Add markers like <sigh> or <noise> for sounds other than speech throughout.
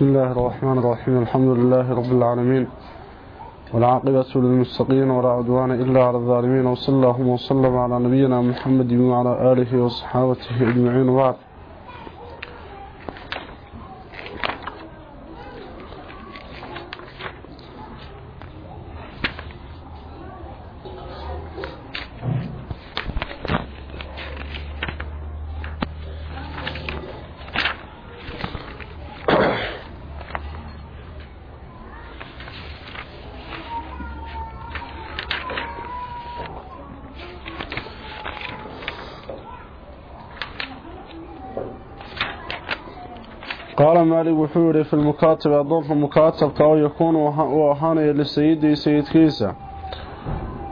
بسم الله الرحمن الرحيم. الحمد لله رب العالمين. والعاقبة للمستقين ولا عدوان إلا على الظالمين. وصلى الله وسلم على نبينا محمد وعلى آله وصحابته أجمعين. وبعد qaala maalig وحوري في المكاتب أظن في المكاتب كأو يكون وحاني لسيدي سيد كيسا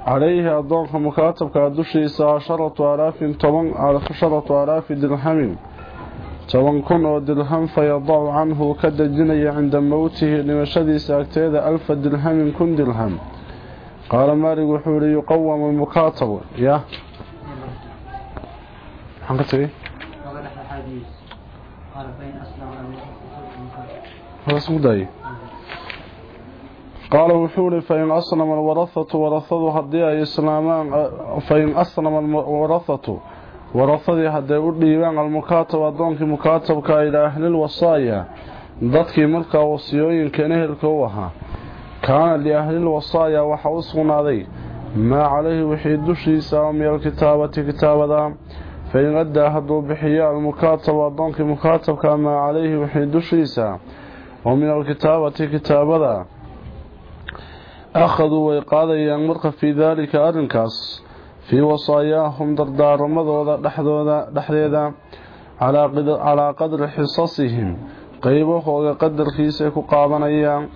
عليه أظن في المكاتب كأدوشي سعشرة وعلاف طبن عشرة وعلاف درهم. طبن كن ودرهم فيضع عنه كد الجني عند موته لمشدي سأكتيد ألف درهم كن درهم. قال مارك وحوري يقوم المكاتب. يا. حقا تريد اسمه قال وحول فإن أصنم الورثة ورثه هدية إسلام فإن أصنم الورثة ورثه هدية وليبان المكاتب ودونك مكاتبك إلى أهل الوصايا. ضدك ملك وصيوين كنه الكوها كان لأهل الوصايا وحوصنا ذي ما عليه وحيد دشري سامي الكتابة كتابة فإن أدى هدو بحياء المكاتب ودونك مكاتبك ما عليه وحيد دشري سامي ومن الكتابة كتابة أخذوا ويقاضي أمرك في ذلك أرنكاس في وصاياهم دردار مضوضة لحظوضة على قدر, على قدر حصصهم قيبه وقدر خيسيك كقابن أيام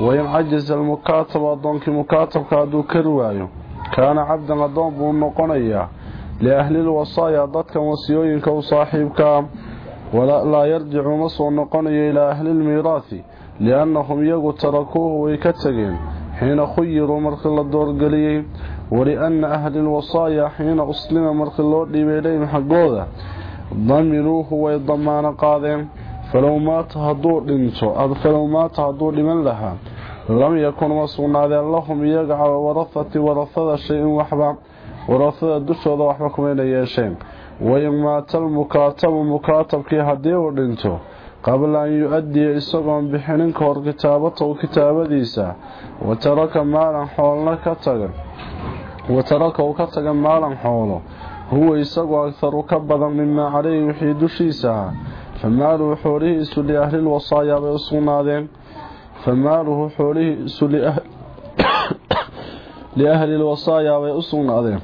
وإن عجز المكاتب أدونك مكاتب كادو كروايو كان عبدا أضنب ونقنيا لأهل الوصايا ضدك وسيوينك وصاحبك ولا لا يرجع مصر نقن إلى أهل الميراث لأنهم يقو تركوه ويكتقين حين خيروا مرخ الله الدور القليل ولأن أهل الوصايا حين أسلم مرخ الله لبيليهم حقوذة ضمنوه ويضمان قادم فلو مات هدور لنتو أذ فلو مات هدور لمن لها. لم يكن مصرنا ذي اللهم يقع ورثة ورثة شيء وحبا. ورثة دشو ذو وحبكم إليه شيء. ويمات المكاتب كي هدي ودنتو قبل أن يؤدي إسقام بحنين كور كتابته وكتابة ديسا. وترك مالا حولنا كتغن وتركه كتغن مالا حوله. هو إسقو أكثر كبضا مما عليه يحيد شيسا. فماله حوله إسو لأهل الوصايا بيصونا ذين فماله حوله إسو لأهل, <coughs> لأهل الوصايا بيصونا ذين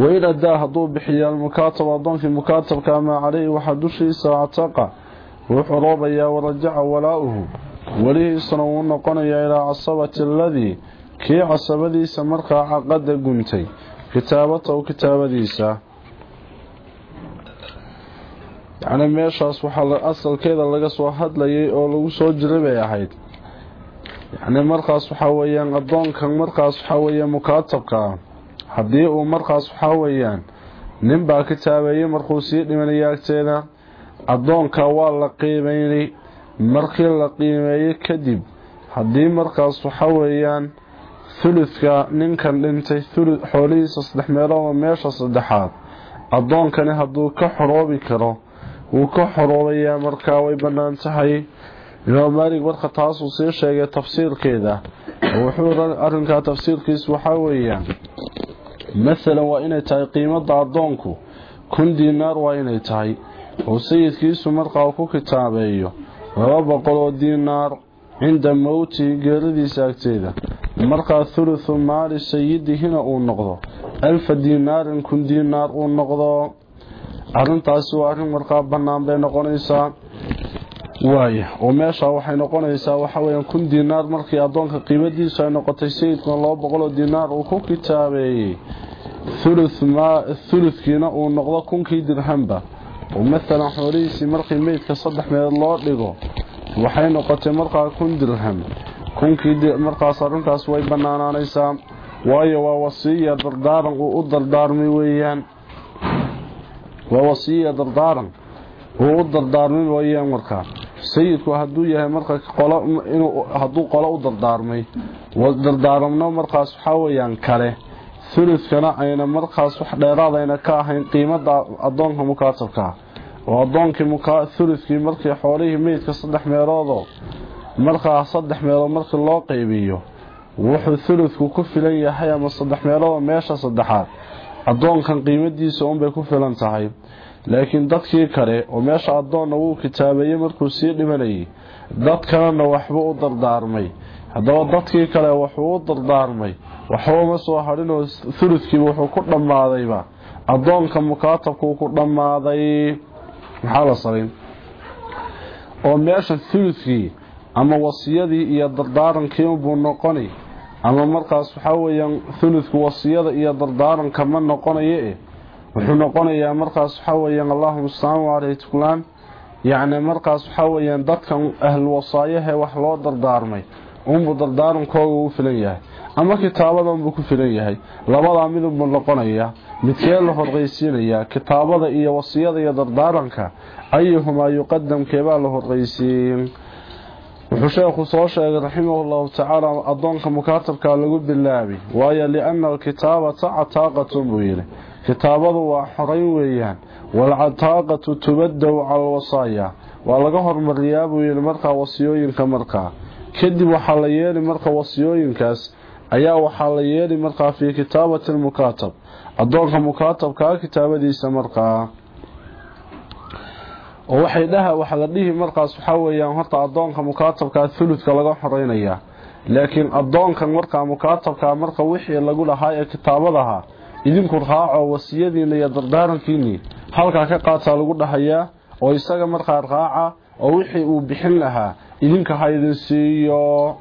wain adaa hadduu bixiya almukaatab addoonkii mukaatabka amaa caleyhi waxaa dushiisa actaqa wuu xoroobayaa warajaca walaa-uhu welihiisuna wuu noqonayaa ilaa casabati aladii kii casabadiisa markaa caqada guntay. Kitaabatahu kitaabadiisa. Yacni meeshaas waxaa asalkeeda laga soo hadlayay oo lagu soo jiray bay ahayd. Yacni markaas waxaa weeyaan addoonkan markaas waxaa weeya mukaatabka ah haddii uu markaas waxaa weeyaan nin baa kitaabeeyey markuu sii dhimanaya agteeda addoonka waa la qiimeynay markii la qiimeeyey kadib haddii markaas waxaa weeyaan thuludka ninkan dhintay xoolihiisa saddex meeloodoo meesha saddexaad addoonkani hadduu ka xoroobi karo wuu ka xoroobayaa markaa way bannaan tahay. Imaam maalig marka taasuu sii sheegay tafsiirkeeda. Wuxuu arrinkaa tafsiirkiisu waxaa weeyaan maalan waa inay tahay qiimada addoonku kun diinaar waa inay tahay. Oo sayidkiisu markaa uu ku kitaabeeyo laba boqol oo diinaar cinda mowtihi geeridiisa agteeda. Markaa thuluthu maali sayidihina uu noqdo. Alfa diinaarin kun diinaar uu noqdo. Arrintaasi waa arrin markaa bannaan bay noqonaysaa. Waaya oo meesha waxay noqonaysaa waxa weeyaan kun diinaar markii addoonka qiimadiisu ay noqotay sayidkuna laba boqol oo diinaar uu ku kitaabeeyey thuludkiina uu noqdo kunkii dirhamba. Oo maalan xoolihiisii markii meydka saddex meelood loo dhigo waxay noqotay markaa kun dirham. Kunkii markaas arrintaas way bannaanaanaysaa waayo waa wasiya dardaaran uu u dardaarmay weeyaan. Waa wasiya dardaaran uu u dardaarmay weeyaan markaa sayidku hadduu yahay marka hadduu qolo u dardaarmay dardaaramno markaas waxaa weyaan kale thuludkana ayna markaas wax dheeraadayna ka ahayn qiimada adoonka mukaatabkaa oo adoonkii thuludkii markii xoolihii meydka saddex meeloodoo markaa saddex meelood markii loo qeybiyo wuxuu thuludku ku filan yahay ama saddex meeloodoo meesha saddexaad. Adoonkan qiimadiisa unbay ku filan tahay. Laakiin dadkii kale oo meesha adoonna wuu kitaabeeyey markuu sii dhimanayay dad kalena waxbuu u dardaarmay. Haddaba dadkii kale wuxuu u dardaarmay waxbama soo hadhinoo thuludkiiba wuxuu ku dhammaadayba adoonka mukaatabkuu ku dhammaaday maxaa la samayn oo meesha thuludkii ama wasiyadii iyo dardaarankii unbuu noqoni ama markaas waxaa weyaan thuludku wasiyada iyo dardaaranka ma noqonayo e wuxuu noqonayaa markaas waxaa weyaan allahuma mustacaan caleyh tuklaan yacni markaas waxaa weyaan dadkan ahlu wasaayahe wax loo dardaarmay unbuu dardaarankooga u filan yahay ama kitaabada unbuu ku filan yahay. Labadaa midunbuu noqonayaa midkee la horqeysiinayaa kitaabada iyo wasiyada iyo dardaaranka ayuhumaa yuqadam keebaa la horqeysiin wuxuu sheekhu soo sheegay raximah llahu tacaala adoonka mukaatabkaa lagu bilaabi. Waayo liana alkitaabata cataaqatun buu yidhi. Kitaabadu waa xorayn weeyaan. Waalcataaqatu tubadaw cala alwasaaya waa laga hormariyaa buu yidhi markaa wasiyooyinka markaa. Kadib waxaa la yeeli marka wasiyooyinkaas ayaa waxaa la yeeli markaa fii kitaabati lmukaatab adoonka mukaatabkaa kitaabadiisa markaa oo waxay dhaha waxa la dhihi markaas waxaa weeyaan horta adoonka mukaatabkaa thuludka laga xoreynaya laakiin adoonkan markaa mukaatabkaa marka wixii lagu lahaa ee kitaabadaha idinku raaco wasiyadiina iyo dardaarankiinii halkaa ka qaataa lagu dhahayaa oo isaga markaa raaca oo wixii uu bixin lahaa idinka ha siiyo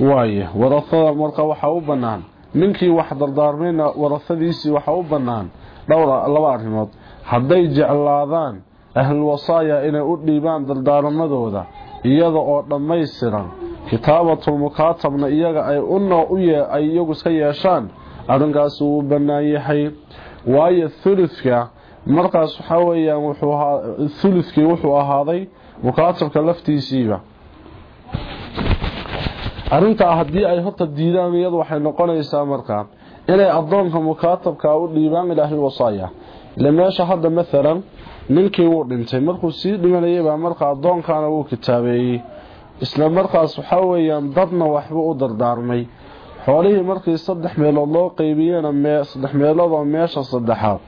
waaye warasada marka waxaa u bannaan. Ninkii wax dardaarmayna warasadiisii waxaa u bannaan. Dhowr laba arrimood. Hadday jeclaadaan ahlulwasaaya inay u dhiibaan dardaaramadooda iyada oo dhammaystiran. Kitaabatulmukaatabna iyaga ay ay iyagu iska yeeshaan. Arrinkaasi wuu bannaan yahay. Waayo thuludka markaas waxaa weyaan thuludkii wuxuu ahaaday mukaatabka laftiisiiba arrintaa haddii ay horta diidaan iyadu waxay noqonaysaa markaa inay adoonka mukaatabka u dhiibaan ilaahi wasaaya ile meesha hadda maalan ninkii wuu dhintay markuu sii dhimanayaybaa marka adoonkaana wuu kitaabeeyey. Isla markaas waxaa weyaan dadna waxbuu u dardaarmay. Xoolihii markii saddex meelood loo qeybiyena saddex meelood oo meesha saddexaad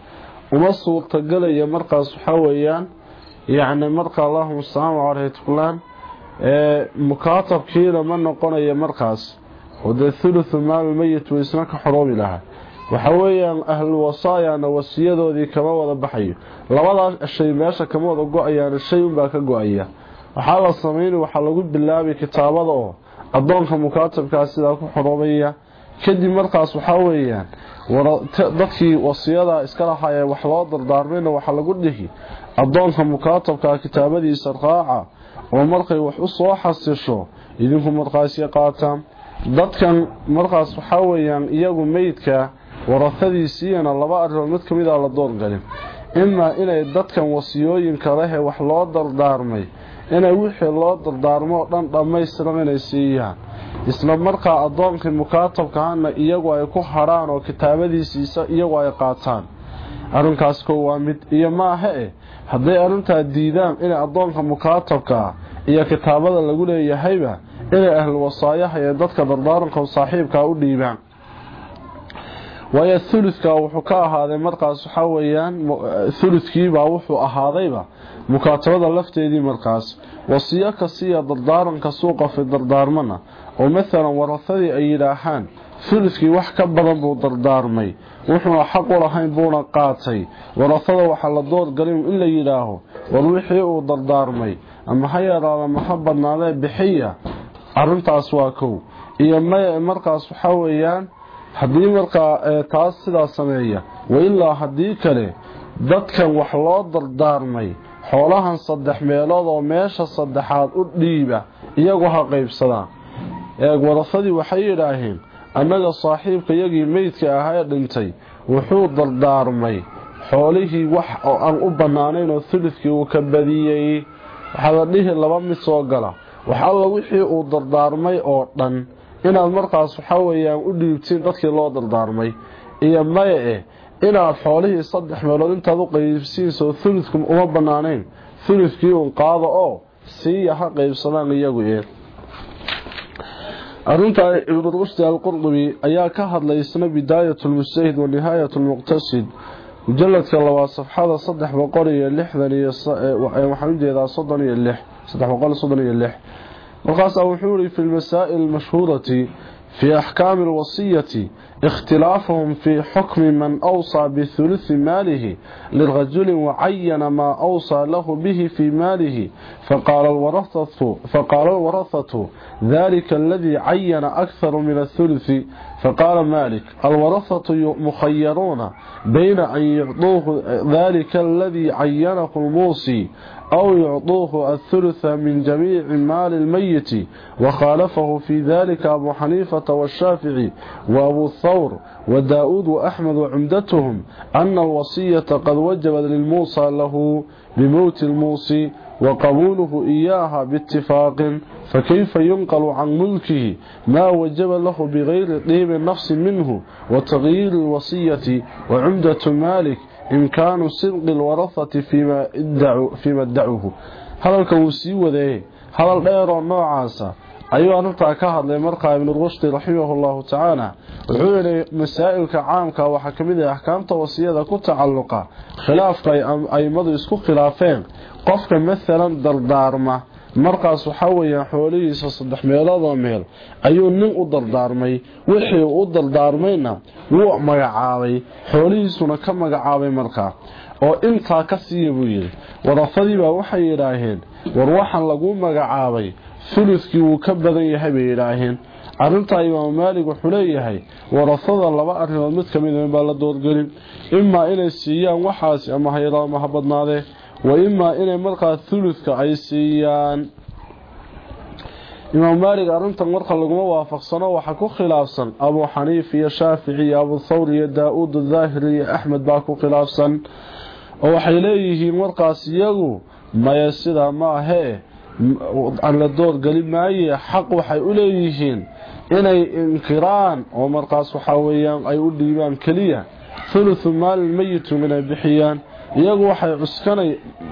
uma suurtagelaya markaas waxaa weyaan yacni marka allahuma mustacaan caleyh tuklaan mukaatabkiina ma noqonayo markaas. Oo dee thuluthu maalulmeyit wuu isna ka xoroobi lahaa. Waxa weeyaan ahlu wasaayana wasiyadoodii kama wada baxayo. Labadaas shay meesha kama wada go'ayaana shay unbaa ka go'aya. Waxaa la sameyn waxaa lagu bilaabi kitaabada oo adoonka mukaatabkaa sidaa ku xoroobaya kadib markaas waxaa weeyaan dadkii wasiyada iska lahaayee wax loo dardaarmayna waxaa lagu dhihi. Adoonka mukaatabkaa kitaabadiisa raaca oo markay wax u soo xasisho idinku markaasi qaataan. Dadkan markaas waxaa weyaan iyagu meydka warahadiisiiyana laba arrimood mid ka mid a la doorgalin imaa inay dadkan wasiyooyinka lehee wax loo dardaarmay inay wixii loo dardaarmo oo dhan dhammaystiran inay siiyaan. Isla markaa addoonkii mukaatabkahana iyagu ay ku hadhaan oo kitaabadiisiisa iyagu ay qaataan. Arrinkaas ko waa mid iyo maaha eh hadday arrintaa diidaan inay addoonka mukaatabkaa iyo kitaabada lagu leeyahayba inay ahlu wasaayaha ee dadka dardaaranka saaxiibkaa u dhiibaan. Waayo thuludka wuxuu ka ahaaday markaas waxaa weyaan thuludkiibaa wuxuu ahaadayba mukaatabada lafteedii markaas. Wasiyo kasiya dardaaranka suuqa fi dardaarmana. Oo maalan warahadii ay yidhaahaan thuludkii wax ka badan buu dardaarmay. Wuxuuna xaq u lahayn buuna qaatay. Warahada waxaa la doorgalin in la yidhaaho war wixii uu dardaarmay ama ha yaraada ma ha badnaadee bixiya? Arintaas waa kow. Iyo markaas waxaa weeyaan haddii markaa taas sidaa sameeya. Wailaa haddii kale dadkan wax loo dardaarmay xoolahan saddex meelood oo meesha saddexaad u dhiiba iyagu ha qaybsadaan eeg warafadii waxay yidhaaheen annaga saaxiibka yagii meydka ahaa dhintay wuxuu dardaarmay xoolihii wax oo aan u bannaanayn oo thuludkii uu ka badiyey waxaa la dhihi laba mid soo gala wax alla wixii uu dardaarmay oo dhan inaad markaas waxa weeyaan u dhiibtiin dadkii loo dardaarmay. Iyo maya eh inaad xoolihii saddex meelood intaad u qaybsiinso thuludku uma banaanayn thuludkii uun qaado oo siiya ha qaybsadaan iyagu ee arrinta ibnu rushdi alqurdubi ayaa ka hadlay isna bidaayatulmujtahid wa nihaayatulmuqtasid مجلد كالله صفحة صدح بقرية اللح ذنية الص... وحمدية ذا صدنية اللح صدح بقرية صدنية اللح وقال أبو حوري في المسائل المشهورة في أحكام الوصية اختلافهم في حكم من أوصى بثلث ماله للرجل وعين ما أوصى له به في ماله فقال الورثة, فقال الورثة ذلك الذي عين أكثر من الثلث فقال مالك الورثة مخيرون بين أن يعطوه ذلك الذي عينه الموصي أو يعطوه الثلث من جميع مال الميت وخالفه في ذلك أبو حنيفة والشافعي وأبو الثور وداود وأحمد وعمدتهم أن الوصية قد وجبت للموصى له بموت الموصي وقبوله إياها باتفاق فكيف ينقل عن ملكه ما وجب له بغير طيب النفس منه وتغيير الوصية وعمدة مالك إمكان صدق الورثة فيما ادعوا فيما ادعوه. هذا الكوسي وذي؟ هذا الدير نوعاسا ayuu arintaa ka hadlay markaa ibnu rushdi raximahullahu tacaala wuxuu yidhi masaa'ilka caamka waxaa ka mid ah axkaamta wasiyada ku tacalluqa khilaafka aimadu isku khilaafeen. Qofka maalan dardaarma markaas waxaa weeyaan xoolihiisa saddex meeloodoo meel ayuu nin u dardaarmay. Wixii u dardaarmayna wuu magacaabay. Xoolihiisuna ka magacaabay markaa oo intaa ka siiya buu yidhi warafadiibaa waxay yidhaaheen war waxaan laguu magacaabay fuludkii wuu ka badan yahay bay yidhaaheen arrintaa imaamu maalig wuxuu leeyahay warasada laba arrimood mid ka mid baa la doorgelin imaa inay siiyaan waxaasi ama hayadao ama ha badnaadee wa imaa inay markaa thuludka ay siiyaan. Imaamu maalig arrintan marka laguma waafaqsano waxaa ku khilaafsan abuu xaniif iyo shaafici iyo abu thawr iyo daa-uud iyo axmed baa ku khilaafsan. Oo waxay leeyihiin markaas iyagu maya sidaa ma ahee aan la doorgeli maaye xaq waxay u leeyihiin inay inkiraan oo markaas waxaa weeyaan ay u dhiibaan keliya. Thuluthu maalin meyitun inay bixiyaan. Iyagu waxay cuskanay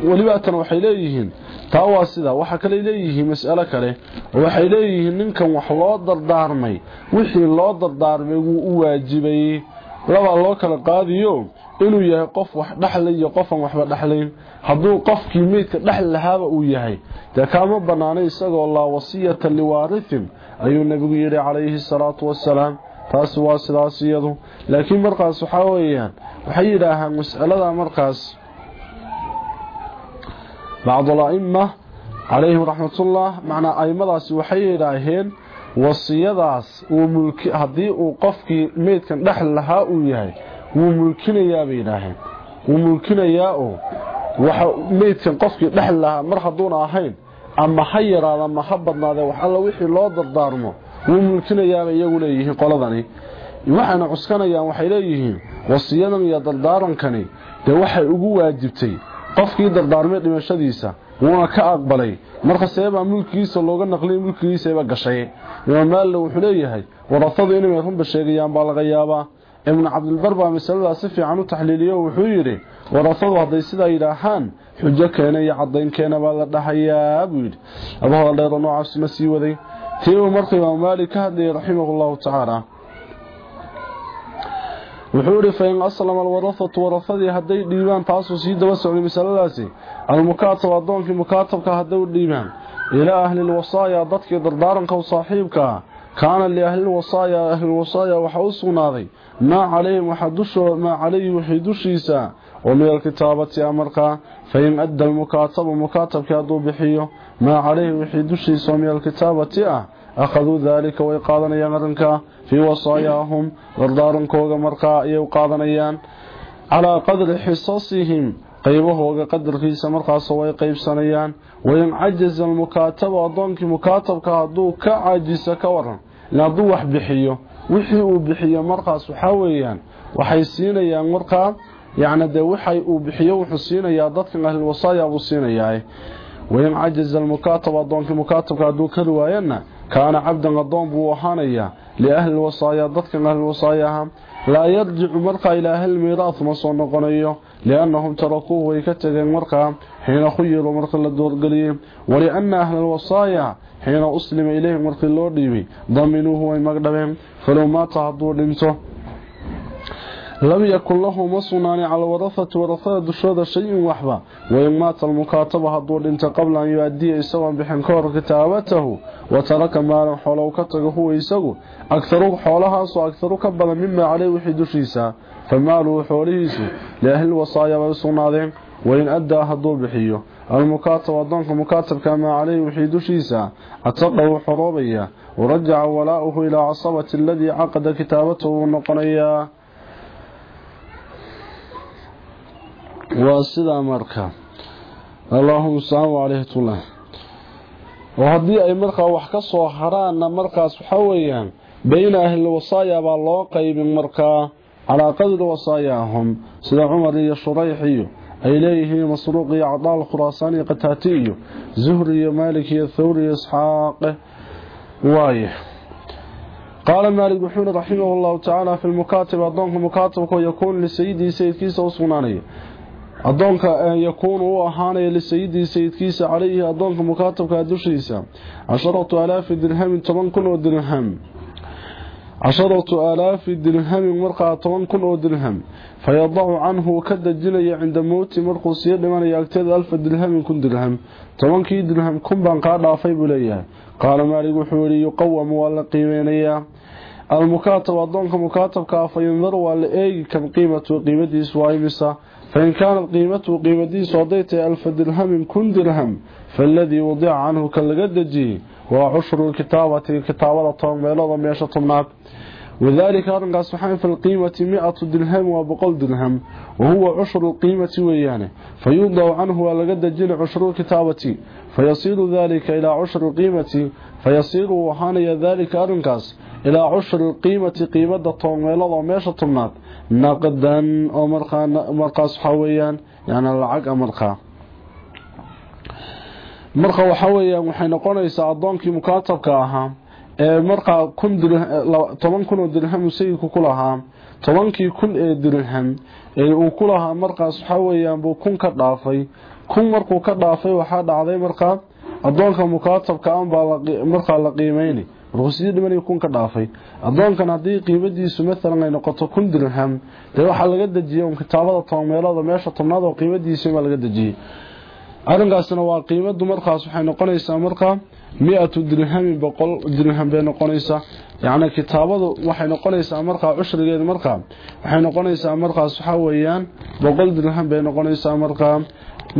welibaatan waxay leeyihiin. Taa waa sida waxa kale leeyihiin mas'alo kale. Waxay leeyihiin ninkan wax loo dardaarmay wixii loo dardaarmay wuu u waajibayey labaa loo kala qaadiyo inuu yahay qof wax dhexlay iyo qofan waxba dhexlayn hadduu qofkii meydka dhexli lahaaba uu yahay dee kaama banaanay isagoo laa wasiyata liwaarithin ayuu nebigu yidhi calayhi salaatu wasalaam taasi waa sidaas iyadu. Laakiin markaas waxaa weeyaan waxay yidhaahaan mas'alada markaas. Bacdul a'ima calayhim raxmatullah macnaa aimadaasi waxay yidhaaheen wasiyadaas haddii uu qofkii meydkan dhexli lahaa uu yahay wuu mulkinayaa bay yidhaaheen wuu mulkinayaa oo meydkan qofkii dhexli lahaa mar hadduuna ahayn ama ha yaraada ama ha badnaadee wax alla wixii loo dardaarmo wuu mulkinayaabay iyagu leeyihiin qoladani. Waxayna cuskanayaan waxay leeyihiin wasiyadan iyo dardaarankani dee waxay ugu waajibtay qofkii dardaarmay dhimashadiisa wuuna ka aqbalay. Marka seebaa mulkigiisa looga naqliy mulkigiisaba gashay. Imaam maalina wuxuu leeyahay warafadu inay runba sheegayaan baa laga yaabaa. Ibnu cabdilbar baa masaladaas si fiican u taxliiliyo wuxuu yidhi warafadu hadday sidaa yidhaahaan xujo keena iyo keena baa la dhahayaa buu yidhi. Laba hadal dheero noocaasuna sii waday. Tii uu marka imaamu maalik ka hadlayay raximahu llahu tacaala وحوري فإن أسلم الورثة ورثة هدي الإيمان تاسو سيدة وسعوا مثال الأسي المكاتب الضوء في مكاتبك هدي الإيمان إلى أهل الوصايا ضدك قو وصاحبك كان لأهل الوصايا أهل الوصايا وحوصوا ناضي ما عليهم وحدوش ما عليه عليهم وحدشيسا ومن الكتابة أمرك فإن أدى المكاتب ومكاتبك هدو بحيو ما عليهم وحدشيسا ومن الكتابة أمرك akhaduu daalika way qaadanayaan arrinkaa fii wasaayaahum dardaarankooga markaa ayay qaadanayaan calaa qadri xisasihim qaybahooga qadarkiisa markaasoo way qaybsanayaan wain cajaza almukaatabu addoonkii mukaatabka hadduu ka caajiso ka waran in hadduu wax bixiyo wixii uu bixiyo markaas waxaa weeyaan waxay siinayaan markaa yacni dee waxay uu bixiyo wuxuu siinayaa dadkan ahlilwasaaya buu siinayaa wain cajaza almukaatab addoonkii mukaatabka hadduu ka riwaayana buu ahaanayaa liahli lwasaaya dadkan ahlilwasaaya aha laa yarjicu markaa ilaa ahlilmiiraah ma soo noqonayo liannahum tarakuuhu way ka tegeen markaa xiina khuyiruu marka la doorgeliyey walianna ahla alwasaaya xiina uslima ileyhim markii loo dhiibay daminuuhu way magdhabeen falow maata hadduu dhinto لم يكن له مصنان على ورثة ورثة دشرة شيء وحبا وإن مات المكاتبة هدور انت قبل أن يؤدي إيساوا بحنكور كتابته وترك مالا حوله كتغ هو إيساو أكثر حولها سو أكثر كبلا مما عليه وحيد شيسا فماله إيساو لأهل الوصايا والسنادين وإن أدى هدور بحيه المكاتب ضمك مكاتب كما عليه وحيد شيسا أتقه حروبيا ورجع ولاؤه إلى عصبة الذي عقد كتابته ونقنيا واسد امرك اللهم صل عليه طول وهدي أي مرقى وحكا سوخرانا مرقاس حويان بين أهل الوصايا بالله لو قيب مرقى على قدر وصاياهم. سيد عمر الشريحي إليه مصروق عضاء الخراسان قتاتي. زهري مالك الثوري إسحاق. وايه قال مالك بحول رحمه الله تعالى في المكاتب أدنه مكاتبك ويكون لسيدي سيد كيسا وصناني. أدونك أن يكون هو أحانا لسيدي سيدكيس عليه أدونك مكاتب أدوشيسا عشرة آلاف الدرهم تمن كل درهم عشرة آلاف الدرهم مرقع تمن كل درهم فيضع عنه كد الجنية عند موت مرقو سيد لمن يكتد ألف درهم كن درهم تمن كي درهم كن بان قادة فيب ليه قال مالي قحوري يقوم والقيمينية المكاتب أدونك مكاتب مكاتبك فينظر والأيق كم قيمة قيمة إسوائي بسه فإن كانت قيمته دي صديتي ألف درهم كن درهم فالذي وضع عنه كالقدجي وعشر الكتابة كتابة طميلة ميشة طمات وذلك أرنقى سبحانه في القيمة مئة درهم وبقل درهم وهو عشر القيمة ويانه فيوضع عنه ولقدجي عشر الكتابة. فيصير ذلك إلى عشر القيمة. فيصير وحاني ذلك أرنقاس إلى عشر القيمة قيمة طميلة ميشة طمات naqdan oo markaas waxaa weyaan yani lacag markaa marka. Waxaa weyaan waxay noqonaysaa adoonkii mukaatabka ahaa ee markaa toban kun oo dirham sayidku ku lahaa tobankii kun ee dirham ee uu ku lahaa markaas waxaa weyaan buu kun ka dhaafay. Kun markuu ka dhaafay waxaa dhacday markaa adoonka mukaatabka markaa la qiimeyni markuu sii dhimanay kun ka dhaafay. Adoonkan haddii qiimadiisu maalan ay noqoto kun dirham dee waxaa laga dejiyey un kitaabada toban meelooda meesha tobnaad oo qiimadiisibaa laga dejiyey. Arrinkaasna waa qiimadu markaas waxay noqonaysaa markaa mi-atu dirhamin boqol dirham bay noqonaysaa. Yacni kitaabadu waxay noqonaysaa markaa cushrigeeda markaa waxay noqonaysaa markaas waxaa weeyaan boqol dirham bay noqonaysaa markaa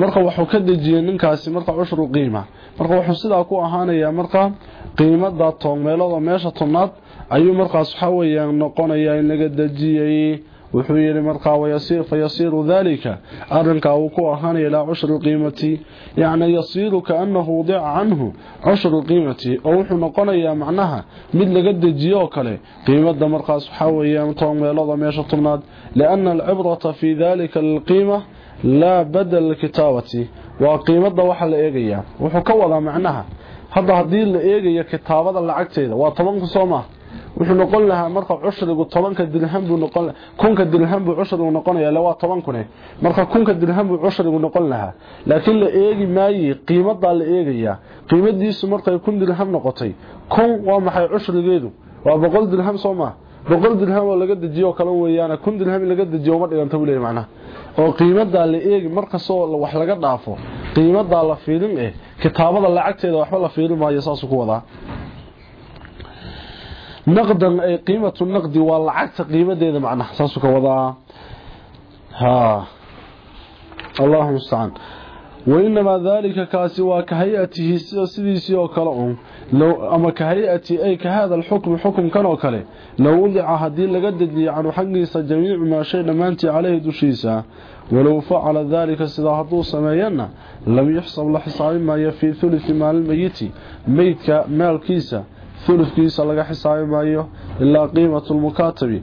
marka wuxuu ka dejiyey ninkaasi marka cushru qiima marka wuxuu sidaa ku ahaanayaa markaa qiimada toonmeelada meesha tobnaad ayuu markaas waxaa weyaan noqonayaa in laga dejiyey wuxuu yihi markaa fayasiiru dalika arinkaa uu ku ahaanaya ilaa cushri qiimati yacni yasiiru kaanahu wadica canhu cushru qiimati oo wuxuu noqonayaa macnaha mid laga dejiyo oo kale qiimada markaas waxaa weyaan toonmeelada meesha tobnaad liana alcibrata fi dalika lilqiima laa badal kitaabati waa qiimada waxa la eegayaa wuxuu ka wadaa macnaha. Hadda haddii la eegayo kitaabada lacagteeda waa tobanku soo maa wuxuu noqon lahaa marka cushrigu tobanka dirham buu noqon kunka dirham buu cushrigu noqonaya la waa toban kune marka kunka dirham buu cushrigu noqon lahaa. Laakiin la eegi maayi qiimadaa la eegayaa. Qiimadiisu markay kun dirham noqotay kun waa maxay cushrigeedu? Waa boqol dirham soo maa boqol dirham oo laga dejiyo kale weeyaan kun dirham laga dejiyo uma dhiganta buu leeyahay macnaha. Oo qiimadaa la eegi markastoo wax laga dhaafo qiimadaa la fiirin eh kitaabada lacagteeda waxba la fiirin maayo saasuu ku wadaa. Naqdan ay qiimatu naqdi waa lacagta qiimadeeda macnaha saasuu ka wadaa. Ha allahu mustacaan wainamaa daalika kaasi waa ka hay'atihi sidiisii oo kale un لو أما كهيئتي أي كهذا الحكم حكم كانوا كله لو وضع هدي لقدد لي عن حقيس جميع ما شيء لما أنت عليه دشيسا. ولو فعل ذلك سيدا هدو سمينا لم يحصل لحصاب ما يفي ثلث مال الميت. ميت مال كيسا ثلث كيسا لقى حصاب ما إلا قيمة المكاتب.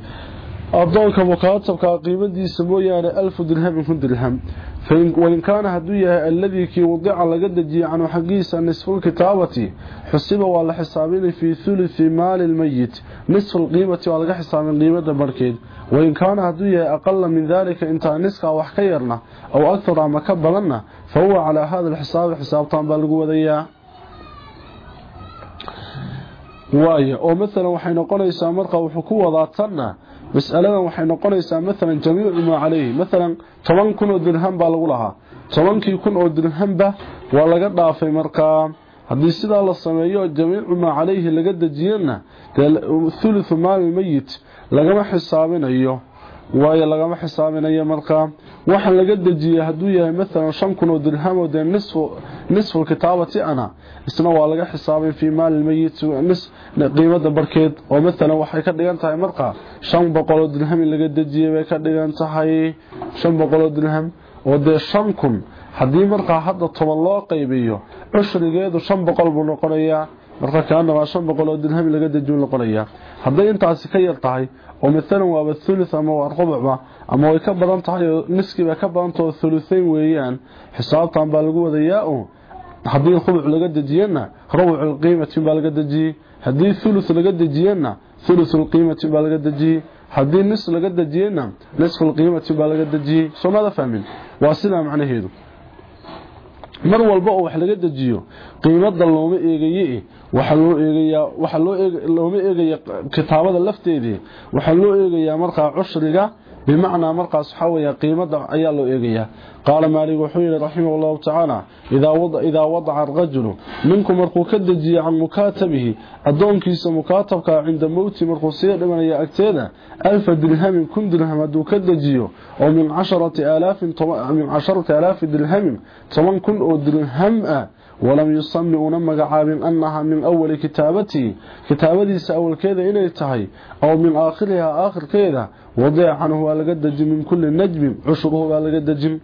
أبضلك مكاتبك قيمة دي سمو يعني ألف درهم يكون درهم. فإن وإن كان هدوية الذي كي وضع لقدجي عن حقيسا نصف الكتابة حسب وعلى حسابين في ثلث مال الميت نصف القيمة وعلى حسابين قيمة بركيد وإن كان هدوية أقل من ذلك انت نسكا وحكيرنا أو أكثر عما كبلنا فهو على هذا الحساب حساب بالقوة ذي وايه oo maalan waxay noqonaysaa marka wuxuu ku tanna mas'aladan waxay noqonaysaa maalan jamiicu maa calayhi maalan toban kun oo dirham baa lagu lahaa tobankii kun oo dirhamba waa laga dhaafay markaa haddii sidaa la sameeyo jamiicu maa calayhi laga dejiyana thuluthu maali meyit lagama xisaabinayo waayo lagama xisaabinayo markaa waxa laga dejiyay hadduu yahay maalan shan kun oo dirham oo dee nisfu kitaabati ana isna waa laga xisaabay fii maali lmeyit qiimada barkeed. Oo maalan waxay ka dhigan tahay markaa shan boqoloo dirham in laga dejiyay bay ka dhigan tahay. Shan boqoloo dirham oo dee shan kun. Haddii markaa hadda toban loo qaybiyo cushrigeedu shan boqol buu noqonayaa. Marka kaana waa shan boqol oo dirham laga dejiyu noqonayaa. Hadday intaasi ka yar tahay ومثلا وابا الثلث أما والربع أما ويكبران تحيو نسكي بكبران تو الثلثين ويان حسابتان بالقوة ذياؤه haddii rubuc laga dejiyana rubuc qiimati baa laga dejiyey haddii thuluth laga dejiyana thuluth qiimati baa laga dejiyey haddii nis laga dejiyana nisfu qiimati baa laga dejiyey soo maada fahmin waa sidaa macnaheedu mar walba oo wax laga dejiyo qiimada looma eegaye waxa loo eegayaa waxa loo looma eegaya kitaabada lafteedii waxa loo eegayaa markaa cushriga بمعنى مرقس حوية قيمة أيا إيقيا. قال مالك وحوين رحمه الله تعالى إذا وضع, إذا وضع الرجل منكم مرقو كدجي عن مكاتبه أدون كيس مكاتبك عند موت مرقو سيئ لمن يأكتين ألف درهم كن درهم أدو كدجيه ومن عشرة آلاف, من عشرة آلاف درهم طمان كن أو درهم أه walam yusami una magacaabin annaha min awali kitaabatihi kitaabadiisa awalkeeda inay tahay aw min aakhirihaa aakhirkeeda wadica canhu waa laga deji min kuli najmin cushuruhu baa laga dejin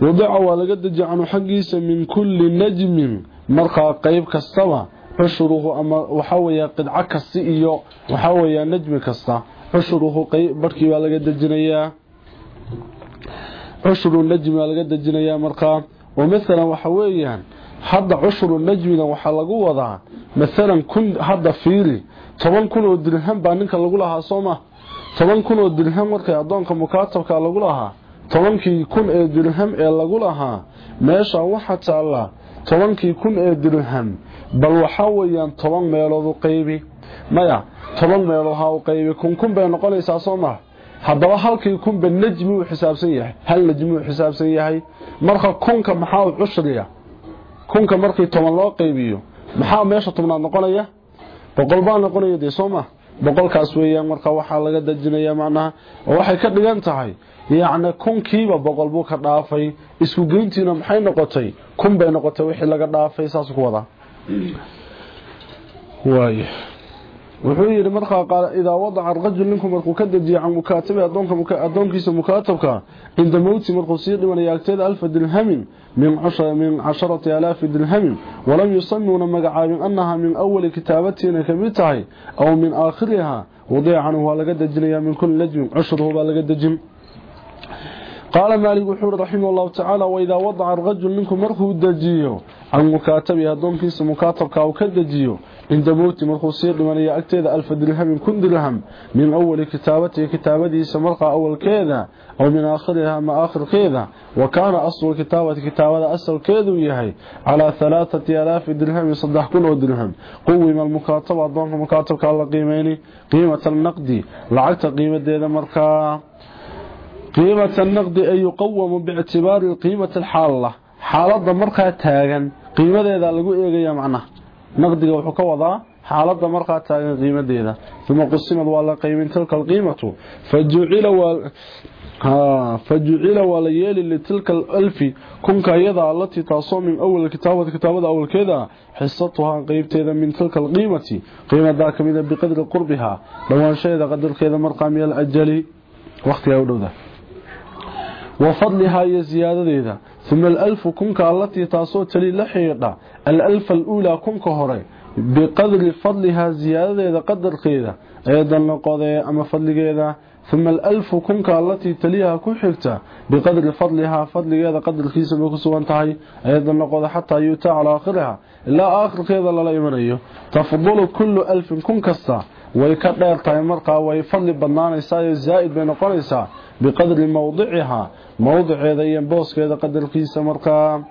wadica waa laga deji canhu xaggiisa min kuli najmin markaa qeyb kastaba cushuruhu ama waxawey qidco kasta iyo waxaweya najmi kasta cushuruhu barkii baa laga dejinayaa. Cushuru najmi baa laga dejinayaa markaa oo maalan waxa weeyaan hadda cushuru najmiga waxaa lagu wadaa maalan kun hadda fiiri toban kun dirhan baa ninka lagu lahaa sooma toban kun oo dirham markay adoonka mukaatabka lagu lahaa tobankii kun ee dirham ee lagu lahaa meesha waxa taala tobankii kun ee dirham bal waxa weeyaan toban meelood u qaybi. Maya toban meelood ha u qaybi. Kun kun bay noqonaysaa sooma haddaba halkii kunba najmi uu xisaabsan yahay. Hal najmi uu xisaabsan yahay. Marka kunka maxaa cushriya? Kunka markii toban loo qaybiyo maxaa meesha tobnaad noqonaya? Boqol baa noqonaya dee sooma boqolkaas weeyaan marka waxaa laga dejinaya macnaha oo waxay ka dhigan tahay yacni kunkiiba boqol buu ka dhaafay isku geyntiina maxay noqotay? Kun bay noqotay wixii laga dhaafay saas ku wada. Waayo wuxuu yiri marka qaal ida wadaca rajul minkum markuu ka dajiyo can mukaatabi adoonka adoonkiisa mukaatabka inda mawti markuu sii dhimanaya agteeda alf dirhamin min 10 min 10000 dirhamin walam yusammuna magacaabin annaha min awwal kitaabatina kamid tahay aw min aakhiriha wadiican waa laga dajinaya min kulli lajmin cushruhu baa laga dajin قال مالك وحور رحمه الله تعالى وإذا وضع الرجل منكم مركو دجيو عن مكاتبه دونكيس مكاتبك أو كدجيو عند موت مرخوصية سير دمانيا ألف درهم كن درهم. من أول كتابته كتابته سمرقى أول كذا. أو من آخرها ما آخر كذا. وكان أصل كتابة كتابة أصل كيدو يهي على ثلاثة ألاف درهم يصدح كل درهم. قوم المكاتبة أضمن مكاتب كالله قيميني. قيمة النقد. لعكت قيمة ديدا مرقى. قيمة النقد أي يقوم باعتبار القيمة الحالة. حالة مرقى تاغا قيمة ديدا لقوئي إيغيا معناه wuxuu ka wadaa xaaladda markaa taagan qiimadeeda uma qusimad waa la qaybin tilka alqiimatu fajucila waa la yeeli litilka alfi kunka iyada alatii taasoo min awal kitaabati kitaabada awalkeeda xisatuhaa qeybteeda min tilka alqiimati qiimadaa kamida biqadri qurbihaa dhawaanshaheeda qadarkeeda markaa min alajali waqtigaa u dhowda wa fadlihaa iyo siyaadadeeda uma alalfu kunka alatii taasoo tali la xiidha الألف الأولى كن كهري؟ بقدر فضلها زيادة إذا قدر قيدة أيضا نقضي أما فضل قيدة ثم الألف كنك التي تليها كن حلتا. بقدر فضلها فضل قيدة قدر خيسة بكسوان تحي أيضا نقضي حتى يوتا على آخرها. إلا آخر قيدة لا يمنيه تفضل كل ألف كن كستا. ويكدر تايمرقا ويفضل بنانيسا زائد بين قريسا. بقدر موضعها. موضع إذا ينبوس قيدة قدر خيسة مرقا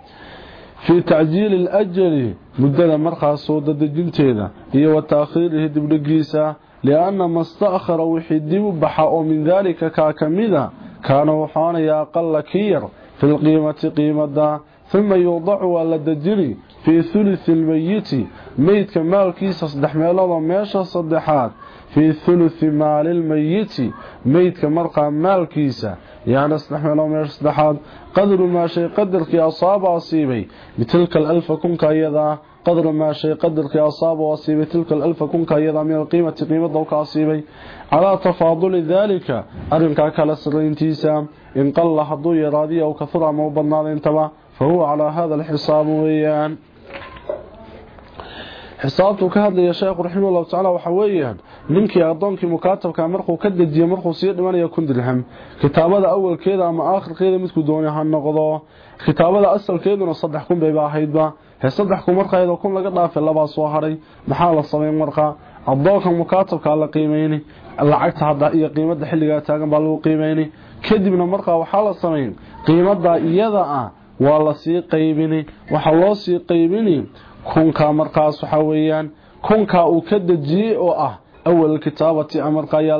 في تعجيل الأجل مدة مرقا صودة دجنتينا هي وتأخيره دبلقيسا لأن ما استأخر وحيدب بحاء من ذلك كاكمدا كان وحانا أقل كير في القيمة قيمة. ثم يوضع والدجري في ثلث الميت. ميت كمال كيس صدح ميلاد ميشا صدحات. في ثلث مال الميت. ميت كمرقى مال كيسا يعني صدح ميلاد ميشا صدحات. قدر ما شيء قدر كي أصاب أصيبي بتلك الألف كنك أيضا قدر ما شيء قدر كي أصاب وأصيبي تلك الألف كنك أيضا من القيمة قيمة دوك أصيبي على تفاضل ذلك أرنكا كلا سرين تيسا إن قل حضو يرادي أو كثر عمو بنال انتبه فهو على هذا الحساب ويان xisaabtu ka hadlaya sheekhu raximahullahu tacaala waxa weeyaan ninkii adoonkii mukaatabka markuu ka dejiyo markuu sii dhimanaya kun dirham kitaabada awalkeeda ama aakhirkeeda midku doonay ha noqdo kitaabada asalkeeduna saddex kun bayba ahaydba he saddex kun markayada kun laga dhaafay labaa soo haray maxaa la samayn markaa adoonka mukaatabka la qiimeyni lacagta hadda iyo qiimada xilligaa taagan baa lagu qiimeyni kadibna markaa waxaa la samayn qiimada iyada ah waa la sii qaybini waxa loo sii qaybini kunka markaas waxa weeyaan kunka uu ka dajiyay oo ah awal kitaabati amarka ayaa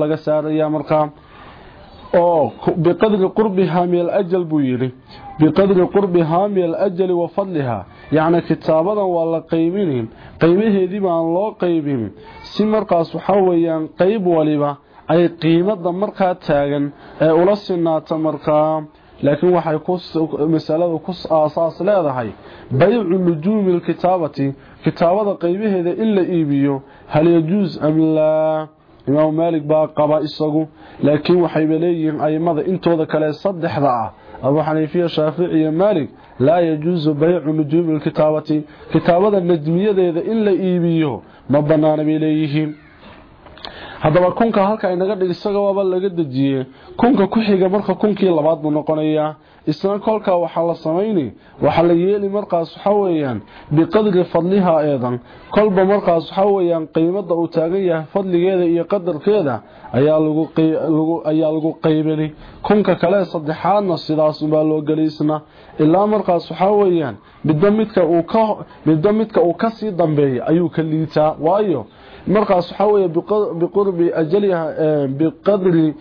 laga saaraya markaa oo biqadri qurbiha min al-ajal buu yiri biqadri qurbiha min al-ajal wa fadliha. Yaani kitaabadan waa la qaybinin qaybaheedii baan loo qaybin si markaas waxa weeyaan qayb waliba ay qiimada markaa taagan ee ula sinaata markaa laakiin waxay masaladu ku aasaas leedahay bay'u nujuumi alkitaabati kitaabada qaybaheeda in la iibiyo hal yajuuz am laa? Imaam maalik baa qaba isagu laakiin waxay leeyihiin aymada intooda kale saddexda ah abu xaniifiya shaafici iyo maalik laa yajuuzu bay'u nujuumi alkitaabati kitaabada najmiyadeeda in la iibiyo ma banaana bay leeyihiin haddaba kunka halka inaga dhig isaga waaba laga dejiyey. Kunka ku xiga marka kunkii labaad buu noqonayaa. Isna kolkaa waxaa la samayni waxaa la yeeli markaas waxa weeyaan biqadri fadliha eedan. Kolba markaas waxa weeyaan qiimada uu taagan yahay fadligeeda iyo qadarkeeda ayaa lagu qaybini kunka kale saddexaadna sidaas baa loo geliysna ilaa markaas waxa weeyaan midba midka uu ka sii dambeeya ayuu ka liitaa. Waayo markaas waxa weeye biqurbi ajaliha biqadri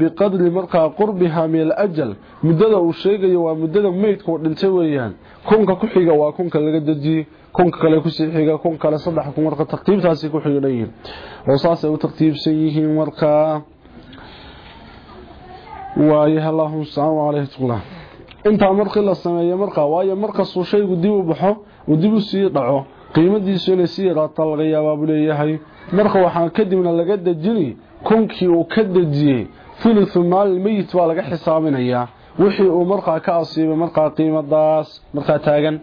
biqadri markaa qurbiha min al-ajal muddada uu sheegayo waa muddada meydku dhintay weeyaan. Kunka ku xiga waa kunka laga dejiyey kunka kale ku sii xiga kun kale saddex kun marka tartiibtaasi ku yihiin oo saasay u tartiibsan yihiin markaa waayaha allahuma subxaana calayhi taqla intaa markii la sameeyo markaa waayo markasuu shaygu dib u baxo uu dib u sii dhaco qiimadiisu inay sii yaraata laga yaabaa buu leeyahay. Marka waxaa kadibna laga dejini kunkii uu ka dejiyey thuluthu maalin meyit baa laga xisaabinayaa wixii uu markaa ka asiibay markaa qiimadaas markaa taagan.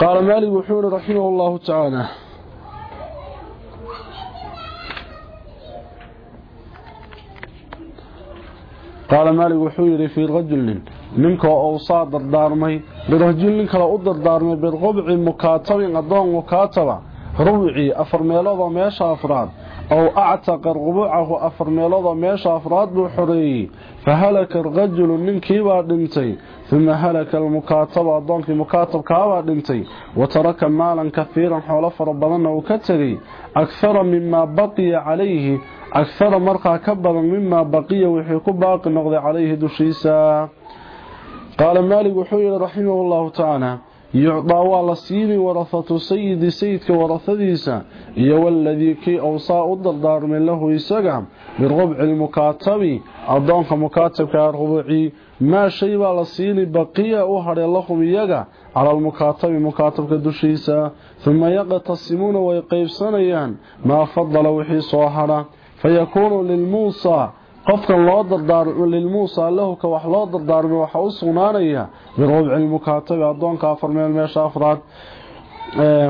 Qaala maalik wuxuu yihi raximah llahu tacaala qaala maalik wuxuu yidhi fii rajulin ninka ousaa dardaarmay birajul nin kale u dardaarmay birqubci mukaatabin adoon mukaataba rubcii afar meeloodoo meesha afraad ow actaqa rubucahu afar meeloodoo meesha afraad buu xoreeyey fa halaka arajulu ninkiibaa dhintay uma halaka almukaataba adoonkii mukaatabkaabaa dhintay wa taraka maalan kahiiran xoolo fara badanna uu ka tegey akhara mimaa baqiya calayhi akhara markaa ka badan mimaa baqiya wixii ku baaqi noqday calayhi dushiisa قال مالك وحير رحمه الله تعالى يعطى والله سير ورثة سيد سيدك ورثة ديسا يا والذي كي أوصى الدردار من له يساقع من ربع المكاتب أضانك مكاتب ربعي ما شيء والله سير بقية أهر الله ميقع على المكاتب مكاتب كدشيسا ثم يقتسمون ويقيف سنيا ما فضل وحي صاحرة فيكون للموصى loo dardaarmo lilmuusa lahu ka wax loo dardaarmay waxa u sugnaanaya birubci lmukaatabi adoonka afar meel meesha afraad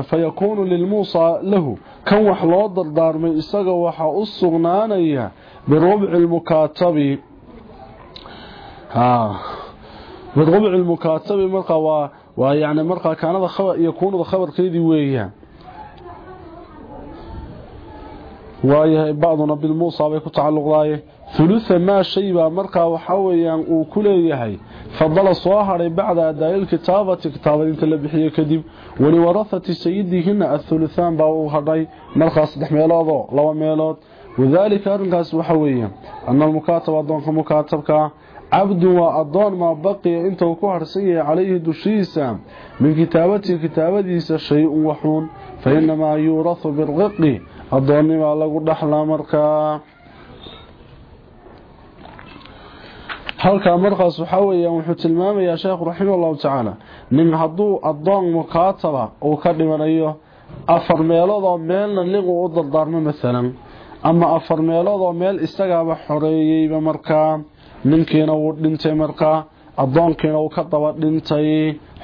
fayakuunu lilmuusaa lahu kan wax loo dardaarmay isaga waxaa u sugnaanaya birubci lmukaatabi birubci lmukaatabi markaa waa waa yani markaa kaanada khabar iyo kuunada khabarkeedii weeyaan waayahay bacduna bilmuusa bay ku tacalluqdaaye ثلث ما شيء مرقى وحاويان أو كليهي فضل صاهر بعد أداء الكتابة كتابة انت اللي بخيه كديب ولورثة سيدي هنا الثلثان باو هدي مرقى صدخ ميلود لو ميلود وذلك ارغاس وحاويان أن المكاتبه دون مكاتبك. عبد واضون ما بقي إنت كو هرسيه عليه دشيسا. من كتابتي كتابديس شيء وحون فإنما يورث بالرقي اضون ما لو دخل مرقى halkaa markaas waxaa weeyaan wuxuu tilmaamayaa sheekhu raximah allahu tacaala nin hadduu addoon mukaataba uu ka dhimanayo afar meeloodoo meelna niquu u dardaarmo maalan ama afar meeloodoo meel isagaaba xoreeyeyba markaa ninkiina wuu dhintay markaa addoonkiina uu ka daba dhintay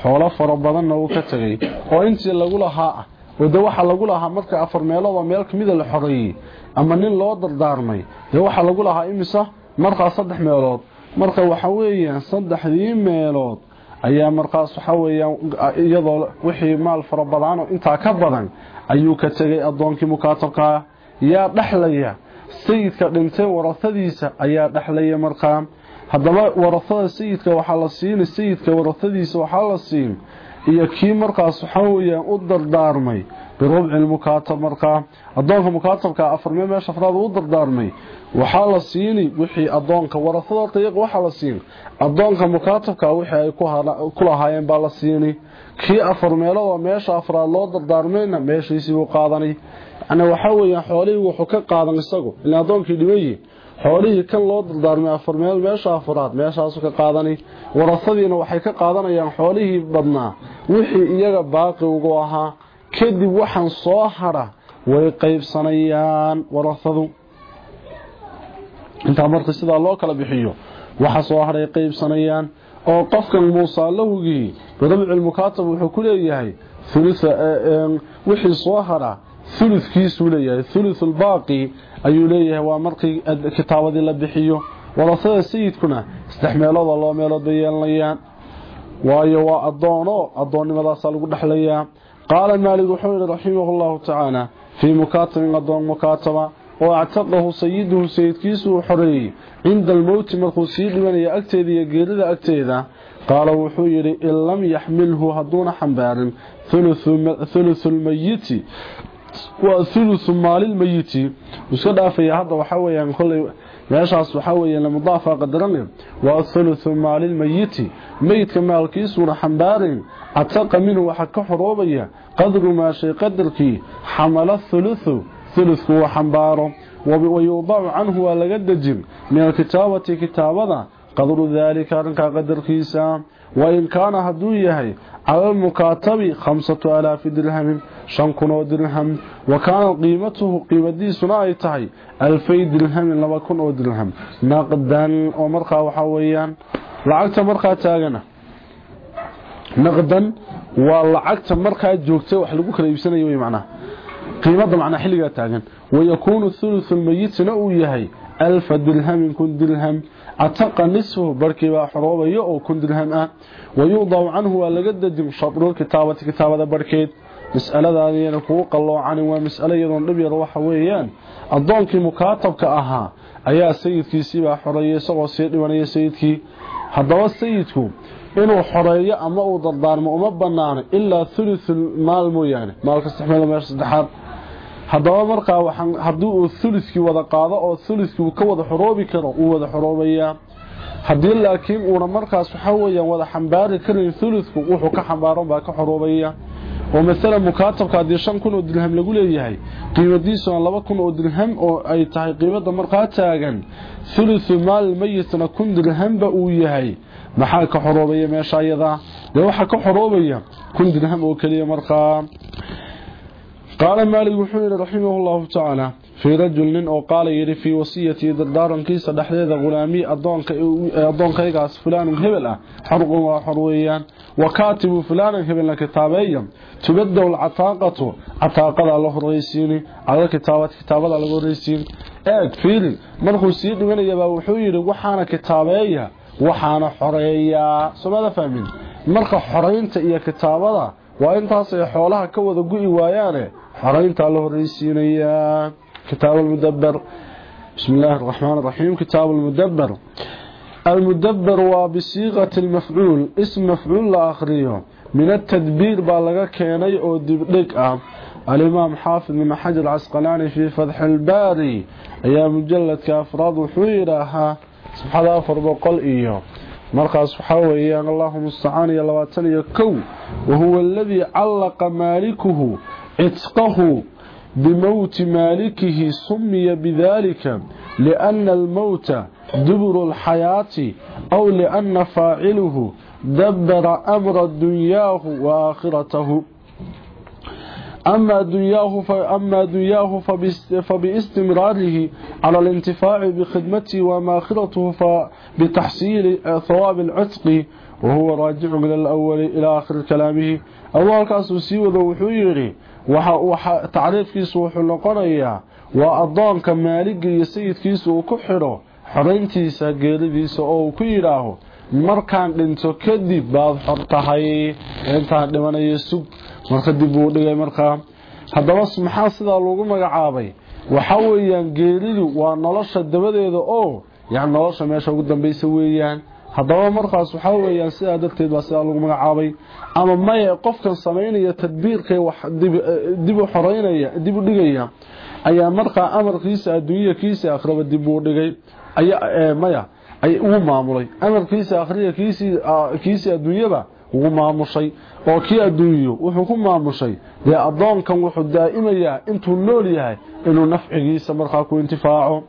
xoolo fara badanna uu ka tegay. Oo intii lagu lahaa ah oo de waxaa lagu lahaa marka afar meeloodoo meel kamida la xoreeyey ama nin loo dardaarmay dee waxaa lagu lahaa imisa markaa saddex meelood marka waxa weeyaan saddexdii meelood ayaa markaas waxa weeyaan iyadoo wixii maal fara badaano intaa ka badan ayuu ka tegay addoonkii mukaatabkaa yaa dhexlaya sayidka dhintay warahadiisa ayaa dhexlaya markaa haddaba warahada sayidka waxaa la siini sayidka warahadiisa waxaa la siin. Iyo kii markaas waxaa weeyaan u dardaarmay birubci lmukaatab markaa addoonka mukaatabka afarmee meesha afraad u dardaarmay waxaa la siini wixii adoonka warasada iyaga waxaa la siin adoonka mukaatabka wixii ay ku lahaayeen baa la siini kii afar meeloodoo meesha afraad loo dardaarmayna meeshiisiibuu qaadanay yani waxaa weeyaan xoolihii wuxuu ka qaadan isagu ila adoonkii dhimayi xoolihii kan loo dardaarmay afar meel meesha afraad meeshaasu ka qaadani warasadiina waxay ka qaadanayaan xoolihii badnaa wixii iyaga baaqi ugu ahaa kadib waxaan soo hadha way qaybsanayaan warasadu intaa marka sidaa loo kala bixiyo waxa soo hadhay qaybsanayaan oo qofkan muusaa lahugii birabcilmukaatab wuxuu ku leeyahay wixii soo hadha uludkiisuu leeyahay ululbaaqi ayuu leeyahay waa markii kitaabadii la bixiyo. Warasada sayidkuna saddex meeloodoo laba meelood bay yeelanayaan waayo waa adoono adoonnimadaasa lagu dhexlayaa قال المالك وحول رحمه الله تعالى في مكاتب قدوم مكاتبة واعتقه سيده سيد كيسو حري عند الموت مرخو سيد من يأكتيد يقيرد أكتيدا قال وحيري إن لم يحمله هدون حنبار ثلث الميت وثلث مال الميت. وسكدا في هذا وحويا كل meeshaas waxaa weeye lamudaafa وثلث مال الميت ميت lmayiti meydka maalkiisuuna xambaarin ataqa minhu waxaa ka xoroobaya qadru maa shay qadarkii xamala huluthu hulutku uu xambaaro. Wayuudacu canhu waa laga dejin. Min alkitaabati kitaabada qadru daalika arrinkaa qadarkiisa. Wain kaana hadduu yahay cala almukaatabi khamsatu alaafi dirhamin shan kunoo dirham. Wa kaana qiimatuhu qiimadiisuna ay tahay alfay dirhamin laba kun oo dirham. Naqdan oo markaa waxaa lacagta markaa taagana naqdan waa lacagta markaa joogtay wax lagu kala iibsanayo way macnaa qiimada macnaa xilliga taagan. Wayakuunu thuluthul mayitsina uu yahay alfa dirhamin kun dirham. Cataqa nisfu barkii baa xoroobayo oo kun dirham ah. Wayuudacu canhu waa laga dejin shatru kitaabati kitaabada barkeed. Mas'aladaadiyana kugu qalloocanin waa mas'alo iyadoon dhib yar waxa weeyaan. Addoonkii mukaatabka ahaa ayaa sayidkiisiibaa xoreeyay isagoo sii dhimanaya sayidkii. Haddaba sayidku inuu xoreeyo ama uu dardaarmo uma banaano ilaa thuluthul maal mooyaane. Maalka saxmeeda meesha saddexaad. Haddaba markaa haddii uu thuluskii wada qaado oo thuluskii uu ka wada xoroobi karo uu wada xoroobayaa. Haddii laakiin uuna markaas waxaa weyaan wada xambaari karin thulutku wuxuu ka xambaaran baa ka xoroobaya haddii shan kun oo dirham lagu leeyahay qiimadiisuna laba kun oo dirham oo ay tahay qiimada markaa taagan thuluthu maal mayitna kun dirhamba uu yahay maxaa ka xoroobaya meesha ayadaa dee waxaa ka xoroobaya kun dirham oo keliya markaa qaala maalig wuxuu yihi raximah llahu tacaala fii rajul nin oo qaala yidhi fii wasiyatii dardaarankiisa dhexdeeda hulaamii addoonkaygaas fulaanun hebel ah xorqun waa xor weeyaan. Wa kaatibu fulaanan hebelna kitaabeeya tubadow lcataaqatu cataaqadaa la horreysiini ala kitaabad kitaabada laga horreysiin eeg fiili markuu sii dhimanayabaa wuxuu yidhi waxaana kitaabeeya waxaana xoreeyaa soomada fahmin? Marka xoraynta iyo kitaabada waa intaasay xoolaha ka wada gu'i waayaane xorayntaa la horreysiinayaa كتاب المدبر. بسم الله الرحمن الرحيم. كتاب المدبر. المدبر وبصيغة المفعول. اسم مفعول الآخرية من التدبير بالغا كيني أو دبدق الإمام حافظ بن حجر العسقلاني في فتح الباري. يا مجلد كأفراد حويرها. سبحان الله فربقل ايو مرقى سبحانه weeyaan الله مستعان iyo 22 kow وهو الذي علق مالكه. itqahu بموت مالكه سمي بذلك لأن الموت دبر الحياة أو لأن فاعله دبر أمر دنياه وآخرته. أما دنياه فأما دنياه فباستمراره على الانتفاع بخدمته وما آخرته فبتحسين ثواب العتق وهو راجع من الأول إلى آخر كلامه. الله كان سوسي وذو حيري waxa tacriifkiisu wuxuu noqonayaa waa addoonka maaliga iyo sayidkiisa uu ku xidho xorayntiisa geeridiisa oo uu ku yidhaaho markaan dhinto kadib baad xor tahay intaan dhimanayo sug marka dib uu dhigay markaa haddaba maxaa sidaa loogu magacaabay? Waxa weeyaan geeridu waa nolosha dabadeeda oo yan nolosha meesha ugu dambaysa weeyaan haddaba markaas waxaa weeyaan sidaa darteed baa sidaa lagu magacaabay. Ama maye qofkan samaynaya tadbiirka wax dib u xoreynaya dib u dhigaya ayaa markaa amarkiisa adduunya kiisa akhraba dib uu dhigay. Maya ay ugu maamulay. Amarkiisa akhriya kiisii adduunyaba ugu maamushay. Oo kii adduunyo wuxuu ku maamushay. Dee addoonkan wuxuu daa'imayaa intuu nool yahay inuu nafcigiisa markaa ku intifaaco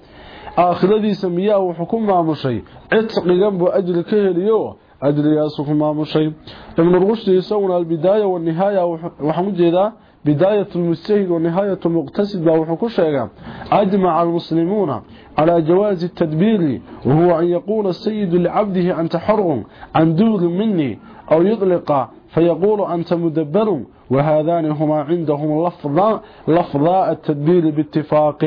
aakhiradiisa miyaa wuxuu ku maamushay cidqigan buu ajri ka heliyo ajrigaasu ku maamushay ibnu rushdi isaguna albidaaya wanihaaya waxaan ujeedaa bidaayat lmujtahid wanihaayat muqtasid baa wuxuu ku sheegaa ajmaca almuslimuuna calaa jawaazi tadbiiri wahuwa an yaquula sayidu licabdihi anta xorun can duuri mini aw yudliqa فيقول أنت مدبر وهذان هما عندهم لفظا, لفظا التدبير باتفاق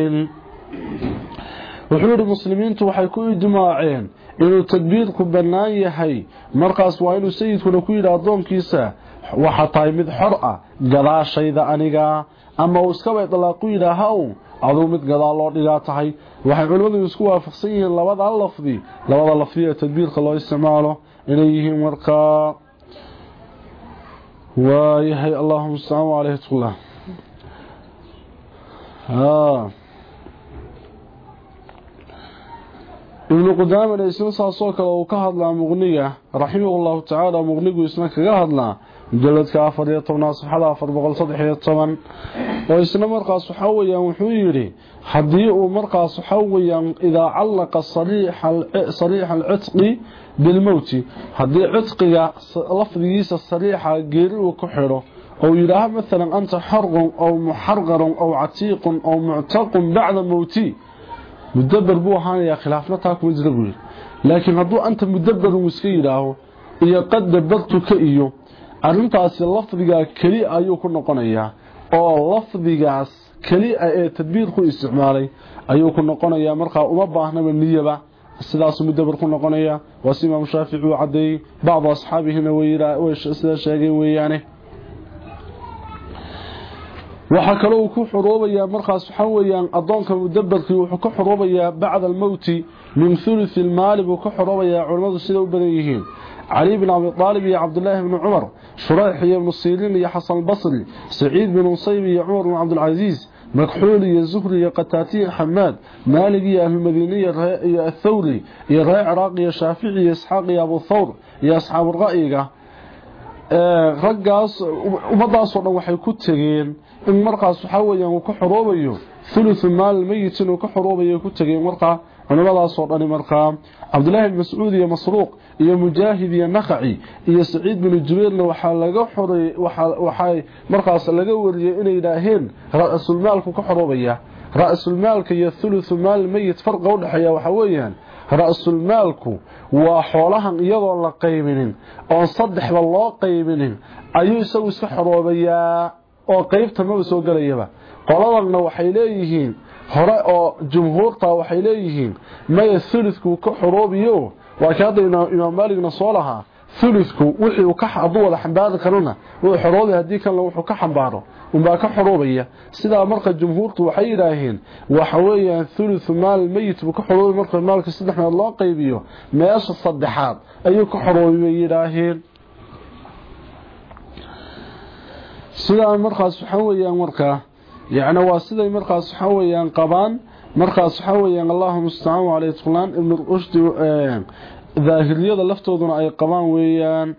وحور المسلمين وحيكون إجماعين inuu tadbiirku bannaan yahay markaas waa inuu sayidkuna ku yidhi addoonkiisa waxaa tahay mid xor ah gadaashayda aniga ama uu iskaba idlaaqu yidhaaha un aduu mid gadaal loo dhigaa tahay waxay culimmadu isku waafaqsan yihiin labada lafdi labada lafdi ee tadbiirka loo isticmaalo inay yihiin markaa waayahay allahuma mustacaan caleyh ibnu qudaamana isna saasoo kale uu ka hadlaa muqniga raximahullahu tacaala muqnigu isna kaga hadlaa mujaladka afar iyo tobnaad saxada afar boqol saddex iyo toban oo isna markaas waxaa weyaan wuxuu yidhi haddii uu markaas waxaa weyaan idaa callaqa sariixa alcitqi bilmowti haddii cidqiga lafdigiisa sariixa geeri uu ku xidho ou yidhaaho maalan anta xarqun ow muxarqarun ow catiiqun ow muctaqun bacda mowti mudaber buu ahaanayaa khilaafna taa kuma jira buu yidhi laakiin hadduu anta mudaberun iska yidhaaho iyo qad dabartuka iyo arrintaasi lafdigaa keli ayuu ku noqonayaa oo lafdigaas keli a ee tadbiir ku isticmaalay ayuu ku noqonayaa markaa uma baahnaba niyaba sidaasuu mudaber ku noqonaya waa si imaamu shaafici uu cadeeyey bacdu asxaabihina sida sheegeen weeyaane waxaa kaloo ku xuroobayaa markaas waxaa weeyaan addoonka mudaberkii wuxuu ka xuroobayaa bacda almowti min thuluthi lmaali buu ka xuroobayaa culimmadu sida u badan yihiin. Cali bn abi aalib iyo cabdulaahi bni cumar shurayx iyo ibnu siriin iyo xasan basri saciid bin usayb iyo cumar bn cabdilcasiis makxuul iyo zuhri iyo qataatiy xamaad maalig iyo ahlumadiine iyo athawri iyo ree ciraaq iyo shaafici iyo isxaaq iyo abu thawr iyo asxaabu ra'yiga. Raggaas ummadaasoo dhan waxay ku tegeen in markaas waxaa weyaan uu ka xoroobayo thuluthu maal meyit inuu ka xoroobayo ku tegeen markaa culimadaasoo dhani markaa cabdulaahi bn mascuud iyo masruuq iyo mujaahid iyo nakaci iyo saciid binu jubeyrna waxaa laga xoray waxay markaas laga wariyey inay yidhaaheen ra-sulmaalku ka xoroobaya ra-sulmaalka iyo thuluthu maal meyit farqa u dhexeeya waxa weeyaan ra-sulmaalku waa xoolahan iyadoon la qaybinin oon saddexba loo qaybinin ayuu isagu iska xoroobayaa oo qeybta maba soo gelayaba qoladanna waxay leeyihiin hore oo jumhuurta waxay leeyihiin maya thulithku ka xoroobiyo waa hadda imaam maaligna soo lahaa thulithku wixii hadduu wada xambaari karona wuu xoroobi haddii kalena wuxuu ka xambaaro unbaa ka xoroobaya sidaa marka jumhuurtu waxay yidhaaheen waxa weeyaan thulithu maal meyit buu ka xoroobi marka maalka saddex meed loo qaybiyo meesha saddexaad ayuu ka xoroobi bay yidhaaheen sidaa markaas waxaa weeyaan markaa yacni waa siday markaas waxaa weeyaan qabaan. Markaas waxaa weeyaan allahu mustacaan caley tuqlaan. Ibnu rushdi daahiriyada laftooduna ay qabaan weeyaan.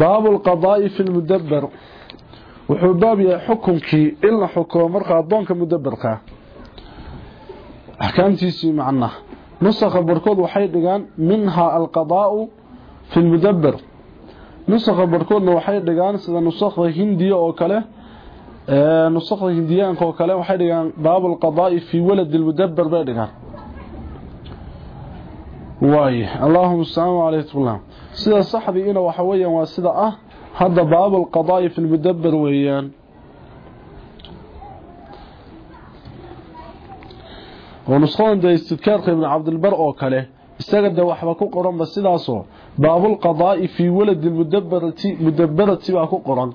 Baabu lqadaa'i fi lmudaber wuxuu baab yahay xukunkii in la xukumo marka adoonka mudaberka axkaamtiisii macna. Nusakha barkood waxay dhigaan minhaa alqadaa'u fi lmudaber nusakha barkoodna waxay dhigaan sida nusakda hindiya oo kale nusakda hindiyaanka oo kale waxay dhigaan baabu lqadaa'i fi waladi lmudaber bay dhigaan. Waay allahuma mustacaan caleyh tula sida saxdiina waxa weeyaan waa sida ah baabu lqadaa'i fi lmudaber weeyaan. Oo nusqadan dee istidkaarka ibnu cabdilbar oo kale isaga de waxba ku qoranba sidaasoo baabulqadaa'i fii waladi mudabarati mudabarati baa ku qoran.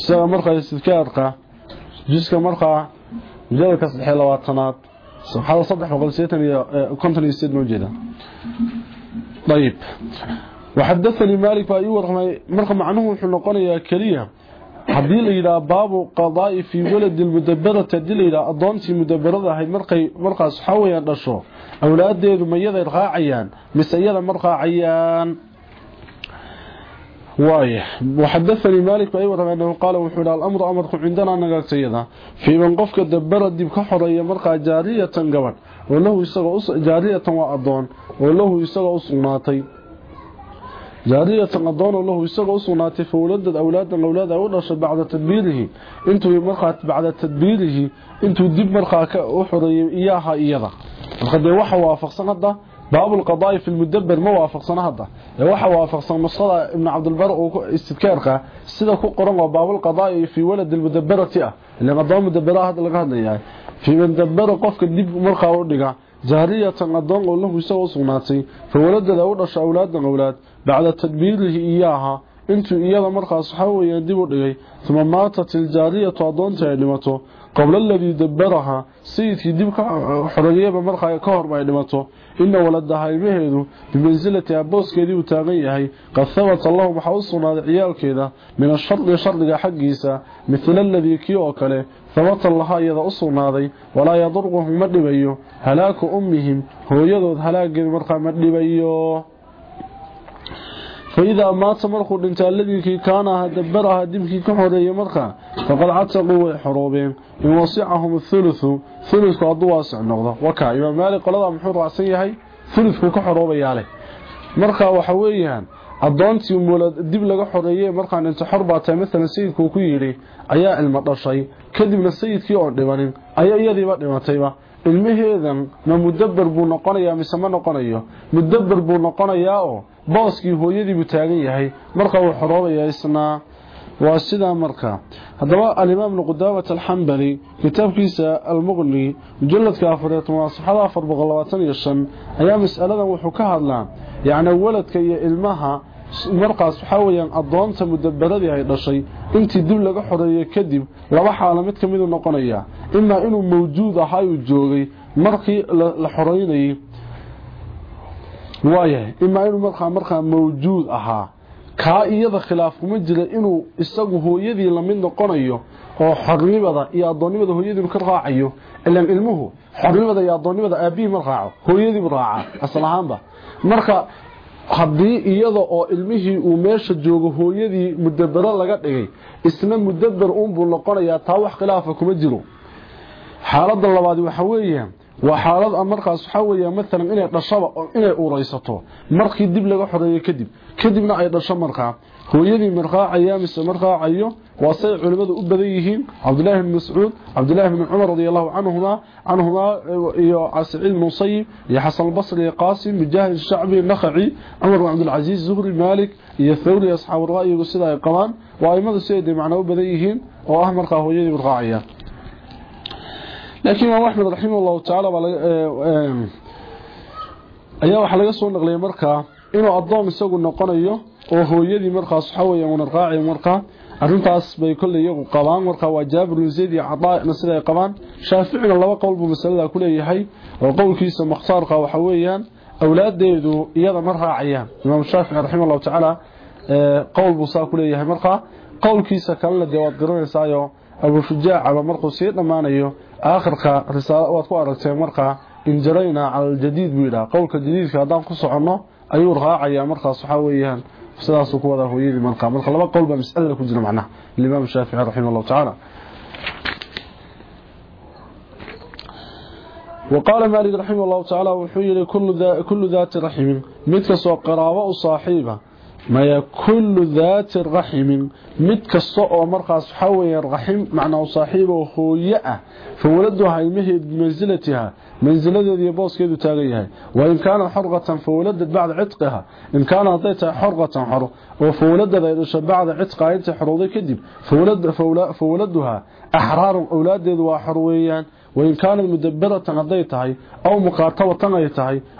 Isaga markaa istidkaarka jiska iyo sideed noo jeeda ayib وحدثني مالك فأيوه مرقم عنه وحنقون يا كريه haddii la yidhaha baabu qadaai fii waladi mudabarati hadii layidhaha adoontii mudabarada ahayd markay markaas waxaa weyaan dhasho awlaadeedu mayaday raacayaan mise iyada ma raacayaan وايه وحدثني مالك اي ورغ انه قال وحول الامر امرك عندنا نغاغتيدا في من قفك دبر ديب كخوريه marka jaariyatan gabadh oo lahu isaga us jaariyatan waa adoon oo lahu isaga usugnaatay jaariyatan adoon oo lahu isagoo u sugnaatay fawladad awlaadan awlaad ay u dhashay bacda tadbiirihi. Intuu markaa bacda tadbiirihi intuu dib markaa u xoreeyay iyaha iyada. Marka dee waxa waafaqsan hadda baabulqadaa'i fi lmudaber ma waafaqsana hadda. Ee waxa waafaqsan nuskhada ibnu cabdilbar uu istidkaarka sida ku qoran waa baabulqadaa'i fii waladi lmudabarati ah. Ilan adoon mudaberaha hadda laga hadlayaa. Qofka dib markaa dhiga jaariyatan adoon oo lahu isagoo sugnaatay fawaladada u dhasho awlaadan awlaad bacda tadbiirihi iyaaha intuu iyada markaas waxaa weeyaan dib u dhigay uma maatat iljaariyatu adoontii ay dhimato ay dhimato ina waladaha ilmaheedu bimansilatiha booskeedii uu taagan yahay qad habata lahum waxaa u sugnaaday ciyaalkeeda min ashardi shardiga xaggiisa mithla aladii kii oo kale habata lahaa iyada u sugnaaday walaa yadurquhum ma dhibayo halaaku ummihim hooyadood halaageed markaa ma dhibayo فإذا مات مرخو دنت الذي كان دبرها دمكي كحوريه مرخا فقد عتقوا وحروبين إن وسعهم الثلث ثلث قد واسع نقضه وكا إمام مالك قلدا محور رأسي يحي ثلث وحويهان adoontii muulad dib laga xoreeyay markaan inta xor baatay mesela sayidku ku yiri ayaa ilmo dhashay kadibna sayidkii oo dhibanin ayaa iyadiiba dhimatayba ilmaheedan ma mudabbar buu noqonayaa mise ma noqonayo mudabbar buu noqonayaa oo booskii hooyadii buu taagan yahay. Marka uu xoroobayaa isna waa sidaa marka. Haddaba alimaam ibnu qudaamat alxambali kitaabkiisa almuqni mujaladka afariyo toban saxada afar boqol labaatan iyo shan ayaa mas'aladan wuxuu ka hadlaa yacni waladka iyo ilmaha markaas waxaa weyaan adoonta mudabaradii ay dhashay intii dib laga xoreeyey kadib laba xaalo mid ka miduu noqonayaa imaa inuu mawjuud ahaa uu joogay markii la xoreynayay waayahay imaa inuu markaa markaa mawjuud ahaa kaa iyada khilaaf kuma jira inuu isagu hooyadii la mid noqonayo oo xornimada iyo adoonnimada hooyadiibu ka raacayo ilan ilmuhu xornimada iyo adoonnimada aabihii ma raaco hooyadiibu raaca asal ahaanba. Marka haddii iyada oo ilmihii uu meesha joogo hooyadii mudabaro laga dhigay isna mudabar uunbuu noqonayaa taa wax khilaafa kuma jiro. Xaaladda labaad waxa weeye وحالد امرقاس حويا مثلا اني دشبه أو اني اوريسته مرخي دب لغه خديه كذب كدبنا أي دشه هو هويدي مرقع أيام السمرقع أيو. واسي علماء أو بديهين عبد الله بن مسعود عبد الله بن عمر رضي الله عنهما. عنهما يو اسعيد المصيب يا حسن البصري قاسم مجاهد الشعبي النخعي عمر بن عبد العزيز زهري مالك يا ثوري أصحاب الرأي وسيده قوان وايمده سيدي معنا أو بديهين واهمرخا هويدي مرخا عيان laakiin imaam axmed raximah llahu tacaala ayaa waxaa laga soo naqliyay markaa inuu addoon isagu noqonayo oo hooyadii markaas waxa weeye una raaci markaa arrintaas bay kolley iyagu qabaan. Markaa waa jaabir bin zayd iyo cadaa'na sida ay qabaan. Shaaficina laba qowl buu masalada ku leeyahay oo qowlkiisa mukhtaarka waxa weeyaan awlaadeedu iyada ma raacayaan. Imaam shaafici raximah llahu tacaala qowl buu saa ku leeyahay. Markaa qowlkiisa kalena dee waad garanaysaayo abu shujaacaba markuu sii dhammaanayo aakhirka risaala waad ku aragteen markaa injarayna cala aljadiid buu yidhaha qowlka jadiidka haddaan ku soconno ayuu raacayaa markaas waxaa weeyaan sidaasuu ku wadaa hooyadii markaa marka laba qowl baa mas'alada ku jira macnaha alimaam shaafici raximah allahu tacaala وقال مالك رحمه الله تعالى وحيل كل, ذا كل ذات رحم متكسو قرابة صاحبة ما كل ذات رحم متكسو مرقص حوي الرحم معنى صاحبه هويئة فولدها يمهد بمنزلتها منزلتها بوس كيدو تاغيها وإن كان حرقة فولدت بعد عتقها إن كان أعطيتها حرقة حر وفولدت إذا بعد عتقها أنت حروضي كدب فولد فولدها أحرار أولاد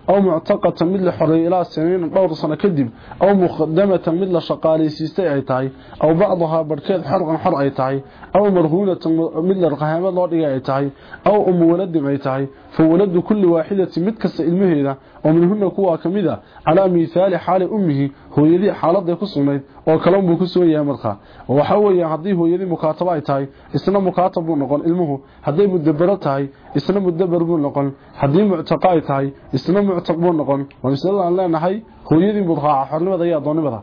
ذو حرويان وإن كانت مدبرة هديتها أو مقاتبة أيتها أو معتقة مثل حرية إلى سنين دور سنة كدب أو مقدمة مثل شقالي سيستي أيتها أو بعضها بركات حرقا حر أيتها أو مرهونة مثل القهامة لورية أيتها أو أم ولد أيتها فولد كل واحدة متكس المهدة ومنهن كوا كمدة على مثال حال أمه هو يدي حالة يكسونيد وكلام بكسوي يا مرخا وحوي هدي هو يدي مقاتبة أيتها إسنا مقاتب نقول علمه هدي مدبرة tahay isna mudabar buu noqon hadii muctaqa ay tahay isna muctaq buu noqon wamisal aan leenahay hooyadii buu raaca xornimada iyo adoonnimada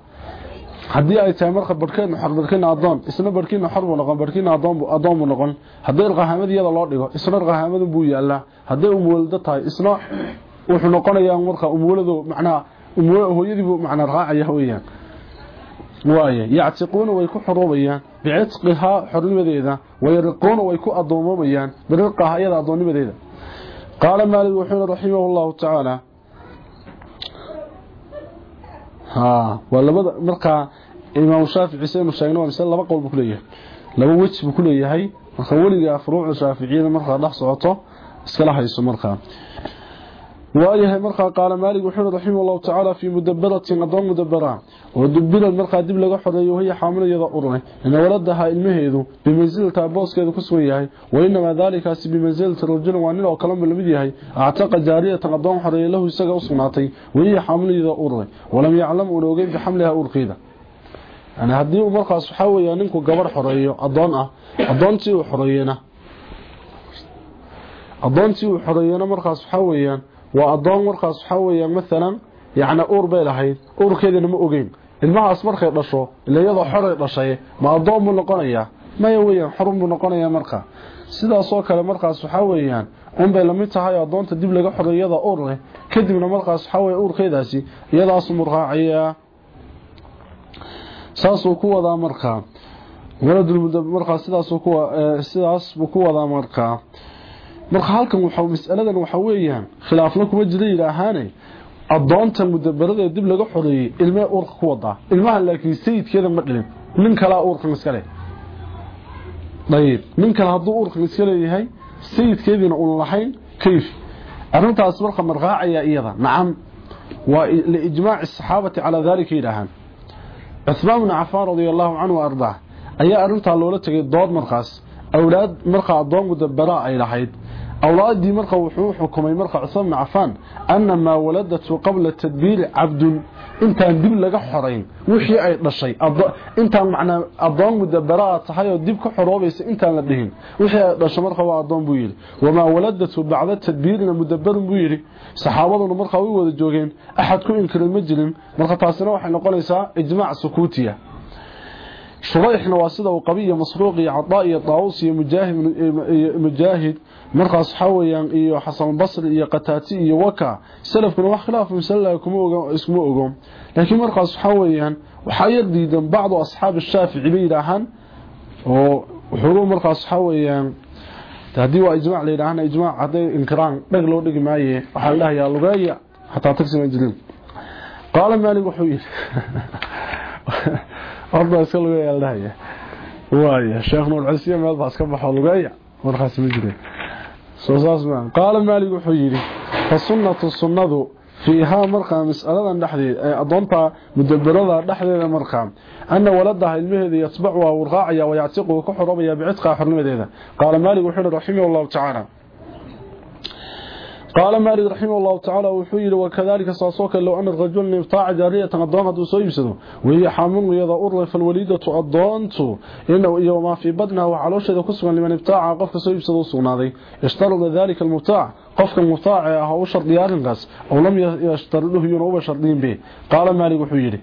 hadii ay tahay marka barkeedna xor barkeedna adoon isna barkeedna xor buu noqon barkeedna adoon buu noqon hadii qahamadiyada loo dhigo isna qahamadu buu yaala hadii umwalda tahay isna wuxuu noqonayaa marka umwaladu macnaa hooyadii buu macnaa raacaya weeyaan waaye yactiquuna way ku xoroobayaan bicitqihaa xornimadeeda wayariquuna way ku addoomamayaan biriqaha iyada addoonnimadeeda قال مالك وحينا رحمه الله تعالى. ها ولا بد مرقى إمام الشافعي حسين الشاغن ومسل لا قول بكليه لو وجه بكليه هي خولي يا فروع الشافعيه مرقى دخصته اسكلها يسو مرقى waayahay markaa qaala maalig wuxuuna raximah llahu tacaala fii mudabaratin adoon mudabara oo dubilan markaa dib laga xoreeyo wahiya xaamilayada urne ina waladahaa ilmaheedu bimansilata booskeedu ku sugan yahay. Wainamaa daalikaasi bimansilati rajulin waa nin oo kalanba la mid yahay. Actaqa jaariyatan adoon xoreeya lahu isaga u sugnaatay. Wahiya xaamilayada urne walam yaclam uuna ogeyn bixamliha urkeeda haddii uu markaas waxaa weeya ninku gabarh xoreeyo ah uu xoreeyena adoontii waa adoon markaas waxaa weeya maalan yacni uur bay lahayd. Uurkeedana ma ogeyn. Ilmahaas markay dhasho ila iyadoo xoray dhashay ma adoon buu noqonayaa? Maya weeyaan xorun buu noqonayaa marka. Sidaasoo kale markaas waxaa weeyaan unbay la mid tahay adoonta dib laga xoray iyada uur leh. Kadibna markaas waxaa weeye uurkeedaasi iyadaasu murqaacayaa saasuu ku wadaa markaa waladul markaa sidaasuu ku sidaas buu ku wadaa markaa marka halkan waxa mas'aladan waxa weeyaan khilaafna kuma jira ilaahaane adoonta mudabarada dib laga xoreeyay ilmaha uurka ku wadaa ilmaha laakiin sayidkeeda ma dhilin nin kala uurka iskale dayib nin kale hadduu uurka iska leeyahay sayidkeediina uun lahayn kayf arrintaas marka marqaacaya iyada nacam waa liijmaaci saxaabati calaa daalika yidhaahaan cuhmaan bnu cafaan radia allahu canhu wa ardaa ayaa arrintaa loola tegay dood markaas awlaad markaa adoon mudabara ay lahayd awlaadii marka wuxuu xukumay marka Uthman ibn Affan anna ma waladatu qabla tadbir abdun intaan dib laga xoreyn wixii ay dhashay intaan macna adoon mudabara tahay oo dib ka xoroobaysa intaan la dhihin wixii ay dhashay marka waa adoon buu yiri wama waladatu bacda tadbirna mudabar buu yiri saxaabaduna marka way wada joogeen axad ku inkiray ma jirin marka taasina waxay noqonaysaa ijmaac sukuutiya shurayxna waa sida uu qabiy masruuq iyo cadaa iyo daawus iyo mujaahid markaas waxa weeyaan iyo xasan basri iyo qataati iyo waka salafkuna wax khilaaf masala kuma oga isma ogo laakiin markaas waxa weeyaan waxa yar diidan bacdu asxaab shaafici bay yiraahan oo wuxuu markaas waxa weeyaan haddii waa ijmaac leeyahay ijmaac haday inkraan dhag loo dhigi maaye waxa la dhahayaa lugaya hataa tagsima jirin qaala maalik wuxuu yiri <laughs> arda iska lugaya la dhahaya waaya sheekh nuur casiya meel baas ka baxo lugaya markaas ma jirin. Soo saas ma. Qaala maalik wuxuu yiri fasunnatu sunnadu fiihaa markaa mas'aladan dhexdeed ee adoonta mudabarada dhexdeeda markaa ana waladaha ilmaheeda yatbacuha uu raacaya wayactiqu ka xorobaya bicitqa xornimadeeda. Qaala maalik wuxuu yiri raximahullahu tacaala قال مالك رحمه الله تعالى وحير وكذلك ساسوك لو أن الرجل نبتاع جارية أدوان هدو سيبسدو وهي حامل ويضا أرض فالوليدة أدوانتو إنه إيو ما في بدنها وعلوش كسوا لمن ابتاع قفك سيبسدو صنادي اشترط ذلك المبتاع قفك المبتاع هو شرط يارنغس أو لم يشترطه ينوب شرطين به. قال مالك وحير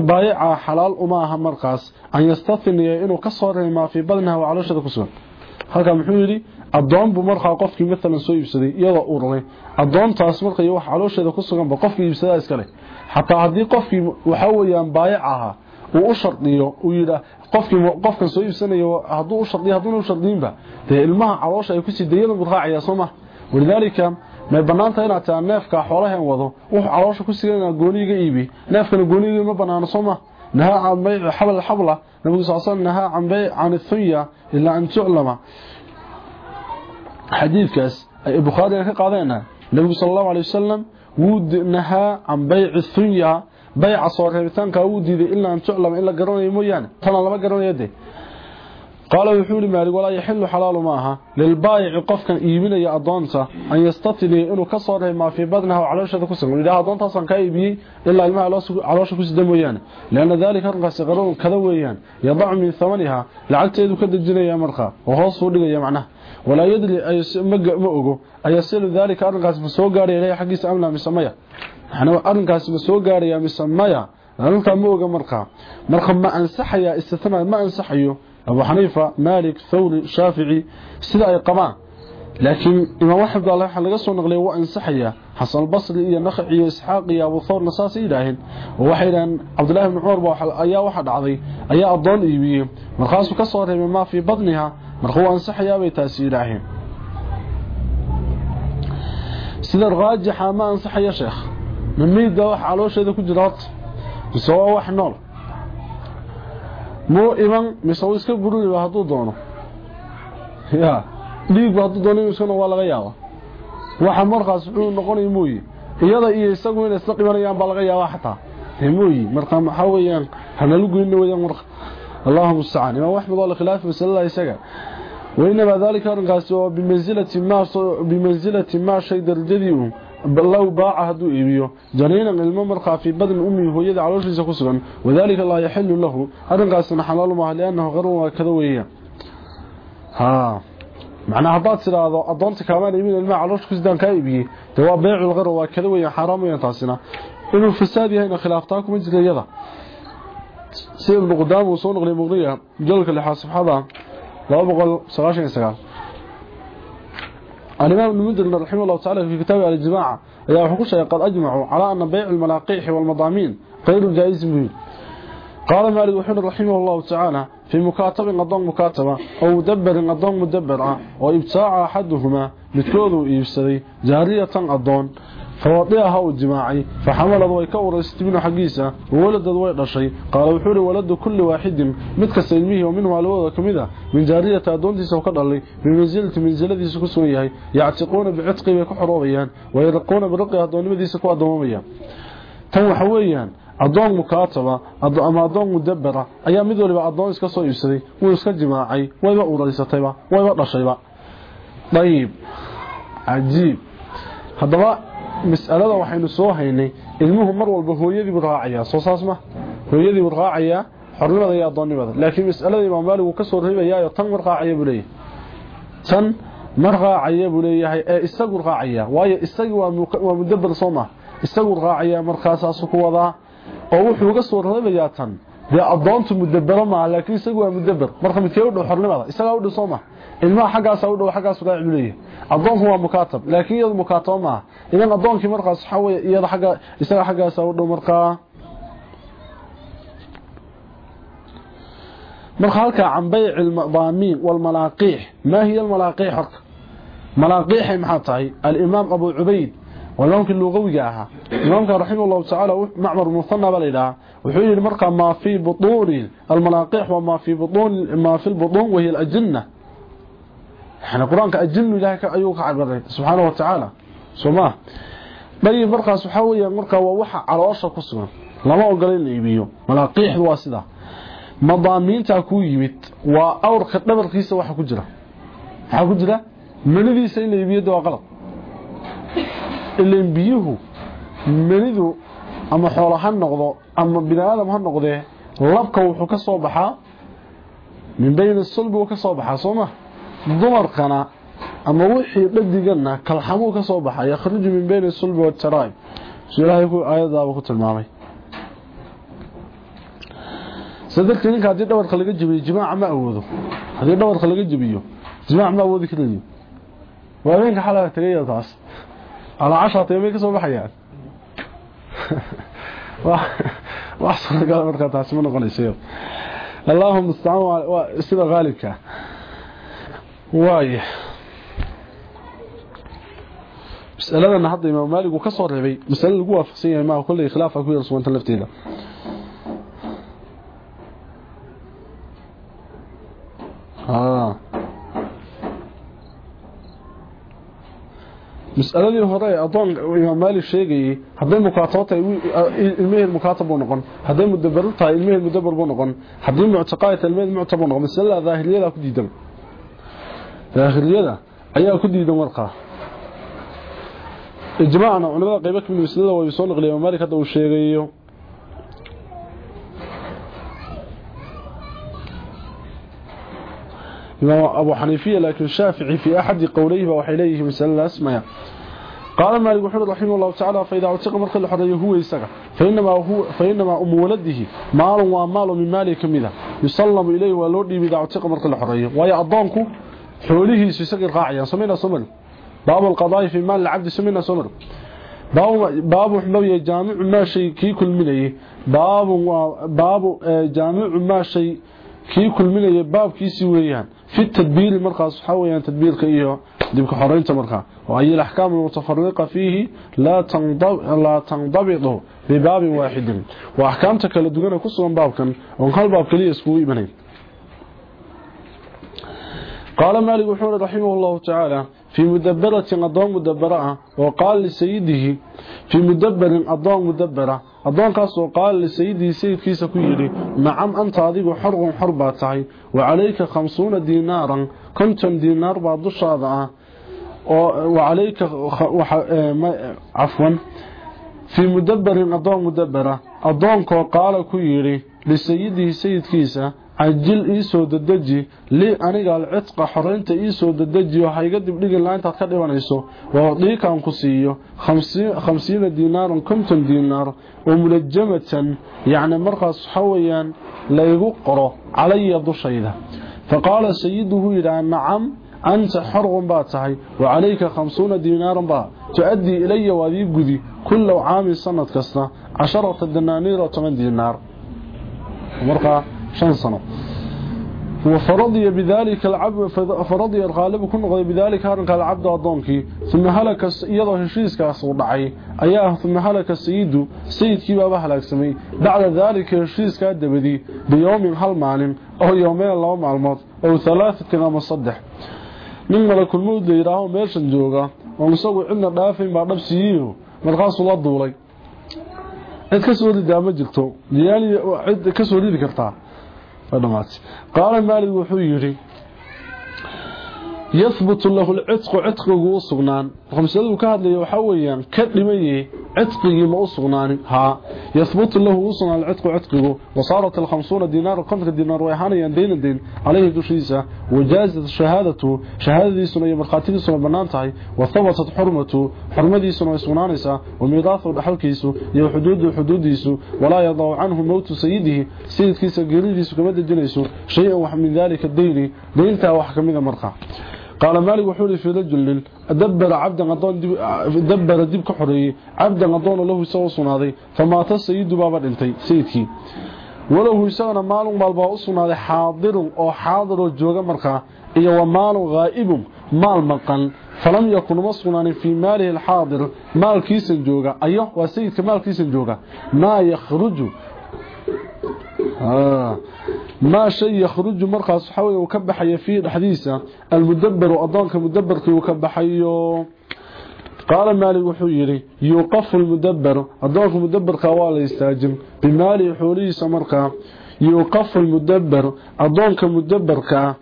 baayica xalaal uma aha markaas an yastafiniya inuu ka soo reey maa fii badnaha waa calooshada ku sugan halka muxuu yiri adoon buu markaa qofkii midalan soo iibsaday iyadoo uu ruray adoontaas markay wax caloosheeda ku sugan ba qofkii iibsadaa iskale xataa haddii qofkii waxa weeyaan baayac ahaa uu u shardiyo uu yidhaa qofkii qofkan soo iibsanayo hadduu u shardiyo hadduuna u shardiinba dee ilmaha caloosha ay ku sii dayada buu raacayaa soo maha walidaalika may banaanta inaad taa neefka xoolahan wado wuxuu caloosha ku sigan gooniga iibi neefkana gooniga ma banaano soo عن بيع حبل الحبلة النبي صلى الله عليه نهى عن بيع عن الثنية إلا أن تعلم حديث كاس البخاري قاضينا النبي صلى الله عليه وسلم ود نهى عن بيع الثنية بيع صورتان كودي إلا أن تعلم إلا قرون يمويان تنا لما قرون يدي qaala wuxuu yidhi maalig walaa yaxilu xalaalu ma aha lilbaayici qofkan iibinaya addoonta an yastatiliya inuu ka soo dhahay maa fii badnaha oo caloosheeda ku sugan. Yidhaha addoontaasaan kaa iibiyey ilaa ilmaha caloosha ku sida mooyaane. Lianna daalika arrinkaasi qararun kada weeyaan. Yadacu min hamaniha lacagteedu ka dejinaya markaa oo hoosuu dhigaya macnaha. Walaa yadri ma ogo. Ayasilu daalika arrinkaasi ma soo gaaraya ilahi xaggiisa amna mise maya? Arrinkaasi ma soo gaaraya mise maya? Arrintaa ma oga markaa marka ma ansaxaya istitnaa ma ansaxayo أبو حنيفة مالك ثوري شافعي سيدا أي قبان لكن إما واحد قال لها لغا سو نقلي وان صحيا حسن البصري iyo نخعي iyo اسحاق iyo abu thawr nasaas ilaahin waxaydan abdullah ibn umar waxa ayaa waxa dhacday ayaa adoon iibiyay markaas uu ka soo reebay ma fi badniha markuu waan saxaya bay taas ilaahin sida raajixa ma ansaxaya sheekh mimida wax caloosheeda ku jiraad soo wax nool muu iman mise uu iska gururiba hadduu doono? Ya dhiigba hadduu doono inuu iskana waa laga yaaba waxa markaas wuxuu noqonay mooye iyada iyo isagu inay isla qibanayaan baa laga yaabaa xataa. Mooye markaa maxaa weyaan hanalu goynna weyaan marka allahu mustacaan imaam axmed oo khilaafi masalada isaga. Wainama daalika arrinkaasi oo bimansilati ma shay darajadii uun. بلو باع دو إيبيو جنينا علم مرقى في بدن أمي هو يدعى لوشيس كسرا وذلك الله يحل له. هذا قاسنا حلال ما لأنه غر وكذا وهي ها معناها هضات سلا أضونت كمان يمين الماء على لوش كسدان كايبي. توا بيع الغر وكذا وهي حرام ينتاسنا. إنه فساد يهينا خلافتاكم إجل يدا سيد بقدام وصول غلي مغنية جلك اللي حاسب حضا 299 الإمام ابن منذر رحمه الله تعالى في كتابه على الجماعة يا وحكوشة قد أجمعوا على أن بيع الملاقيح والمضامين غير جائز به. قال مالك وحن رحمه الله تعالى في مكاتب قدون مكاتبة أو مدبر قدون مدبرة وإبتاع أحدهما متكوذ إبسري جارية قدون فوطئها وجماعي فحملت وي كور منه حقيسا وولدت وي دشي قال وحوري ولد كل واحد مد كسلميه ومنه لوده كمدة من جارية ادونتيس أو بمنزله منزله كسو يahay يعتقون بعتق كحروبيان ويرقون برقية ادونمديس كو ادوميا tan waxa weeyaan adoon mukaataba ama adoon mudabara ayaa mid waliba adoon iska soo iibsaday wuu iska jimaacay wayba طيب. wayba dhashayba dayib mas'alada waxaynu soo haynay ilmuhu mar walba hooyadii buu raacayaa soo saas ma hooyadii buu raacayaa xornimada iyo adoonnimada laakiin mas'alada imaam maalik uu ka soo reebayaa tan mar raacaya buu leeyahay tan mar raacaya buu leeyahay ee isagu raacaya waayo isagu waa mudabbir soo ma isagu raacaya markaasaas ku wadaa oo wuxuu uga soo reebayaa tan dee adoontu mudabaro maaha laakiin isagu waa mudabar marka midkee u dhow xornimada isagaa u dhow soo maha ilmaha xaggaasa u dhow xaggaas raaci buu leeyahay adoonku waa mukaatab laakiin iyadu mukaatabo maaha idan adoonkii markaas waxa way iyada xagga isaga xaggaas u dhow markaa marka halka aan bayc al-madami wal malaqih ma hiya al-malaqih horta malaqih ma tahay al-imam abu ubayd walonka lugawiga aha imamka rahimahullahu ta'ala ma'mar musanna balayda wuxuu yiri marka ma fi butun al-malaqih wa ma fi butun ma fi al-butun wa hiya al-jannah إحنا قرانك الجن لك ايوك عبد سبحانه وتعالى tacaala soo maa dayib markaas waxaa weeyaan markaa waa waxa caloosha ku sugan. Lama ogola in la iibiyo. Malaaqiixdu waa sidaa madaamiintaa kuu yimid waa awrka dhabarkiisa waxa ku jira. Waxaa ku jira manidiisa in la de waa qalad ilan biyuhu manidu ama xoolo ha noqdo ama bini aadam ha noqdee labka wuxuu ka soo baxaa min bayni sulbi uu ka soo baxaa soo ma dumarkana ama wixii dhadigana kalxamuu ka soo baxa yakhruju min bayni sulbi wataraa'ib su ilaahay aayadaaba ku tilmaamay. Sadartii ninka haddii dhabarka laga jabiyo jimaaca ma awoodo. Haddii dhabarka laga jabiyo jimaac ma awoodi karayo waa habeenka xalaga tagaya taas. Alacashaa taymay ka soo baxayaan. <laughs> Wax suuragal markaa taasi ma noqonaysayo. Allahuma mustacaan sida qaalibka waaya ka soo reebay mas'alo lagu waafaqsan yahay maa kolley khilaafa ku yar suganta lafteeda mas'aladii hore ee adoon imaam maalik sheegayay hadday mukaatabo tahay ilmaheed mukaatab buu noqon hadday mudabar tahay ilmaheed mudabar buu noqon haddii muctaqaa tahay ilmaheed muctab buu noqon masalada daahiriyada ku diidan daahiriyada ayaa ku diidan markaa ijmaacna culimada qaybo kamid masalada way soo naqliyeen maalik hadda uu sheegayo إمام أبو حنيفية لكن الشافعي في أحد قوليه وحيليه مسألة اسمها قال مالك وحمد رحمه الله تعالى فإذا اعتق مرق الحرية هو يسقى فإنما, هو فإنما أم ولده مال ومال من ماله كمذا يسلم إليه ولودي بإذا اعتق مرق الحرية وهي أضانك حوله يسقى القاعية سمينا سمر باب القضاء في مال العبد سمينا سمر باب باب حموية جامع ما شيء كي كل منه باب باب جامع ما شيء كي كل منه باب كيسي ويان في التدبير مرقص حويا تدبيرك إيه دبك حرينت مرقا وأي الأحكام المتفرقة فيه لا تنضبط لا تنضبط بباب واحد وأحكامتك لدغنا كسوا باب كان وقال باب كلي اسكو إبنين قال مالك وحور رحمه الله تعالى في مدبرة أضام مدبرة وقال لسيده في مدبر أضام مدبرة أضام كاسو قال لسيده سيد كيسا كيري نعم أنت أضيب حرق حرباتي وعليك خمسون دينارا كنتم دينار بعض الشاذعة وعليك وح... عفوا في مدبر أضام مدبرة أضام قال كيري لسيده سيد كيسا cajil ii soo dadeji lii aniga alcidqa xoreynta ii soo dadeji waxaa iga dibdhigin laa intaad ka dhibanayso waa dhiikaan ku siiyo khamsiina diinaaran konton diinaar oo mulajamatan yacni markaas waxa weeyaan laygu qoro calaya dushayda fa qaala sayiduhu yidhaha nacam anta xorqun baa tahay wa calayka khamsuuna diinaaran baa tu-addii ilaya waad ii gudi kulla caamin sanad kasta casharata danaaniir oo toban diinaar markaa شن سنة. وفرضي بذلك العبد فرضي الغالب كن قضي بذلك هرنك العبد أضونكي ثم هلك يضع هشيسك أصور دعي أياه ثم هلك السيد سيد كيبا بحلك سمي. بعد ذلك هشيسك أدبدي بيوم هل معلم أو يومين الله معلومات أو ثلاثة نام صدح من ملك الموت يراه ميرشن جوغا ونسوي عندنا دافين بعد نفسيه مرقاس الله دولي. cid ka soo ridaa ma jirto cid ka soo ridi فنمات. قال مالك وحو يري يثبت له العتق عتق وسغنان رمسده كهدليه waxa weeyaan ka عتقه ما أصغنان ها يثبت له أصغن العتق عتقه. وصارت الخمسون دينار قمت دينار ويحانا يندين الدين. عليه دشيسة وجازت شهادته. شهادة سنة يمرخاتي سنة بنانتهي. وثبتت حرمته. حرمدي سنة يسغنانيسا وميراثه دحلكيسو يو حدود حدوديسو ولا يضع عنه موت سيده. سيد كيسا قريديسو كما دجنيسو شيئا وح من ذلك الدين. دينتا وحكمنا مرقع قال مالك وحوري في رجل دبر عبدا قدون دبر دب كحري عبدا قدون له سو سنادي فما تسيد بابا دنتي سيدكي وله isagana maalin walba u sugnaaday xaadirun oo xaadir oo jooga markaa iyo wa maalin ghaa'ibun maal maqan falam yakun masqunan fi maalihi alxaadir maalkiisa jooga ayo waa sayidka maalkiisa jooga ma yakhruju ما شيء يخرج مرقص حوي وكبحي في الحديثة المدبر وأضانك مدبرك وكبحي قال مالك وحيري يوقف المدبر. أضانك مدبر قوال يستاجم. بمالي حولي سمرقا يوقف المدبر. أضانك مدبرك.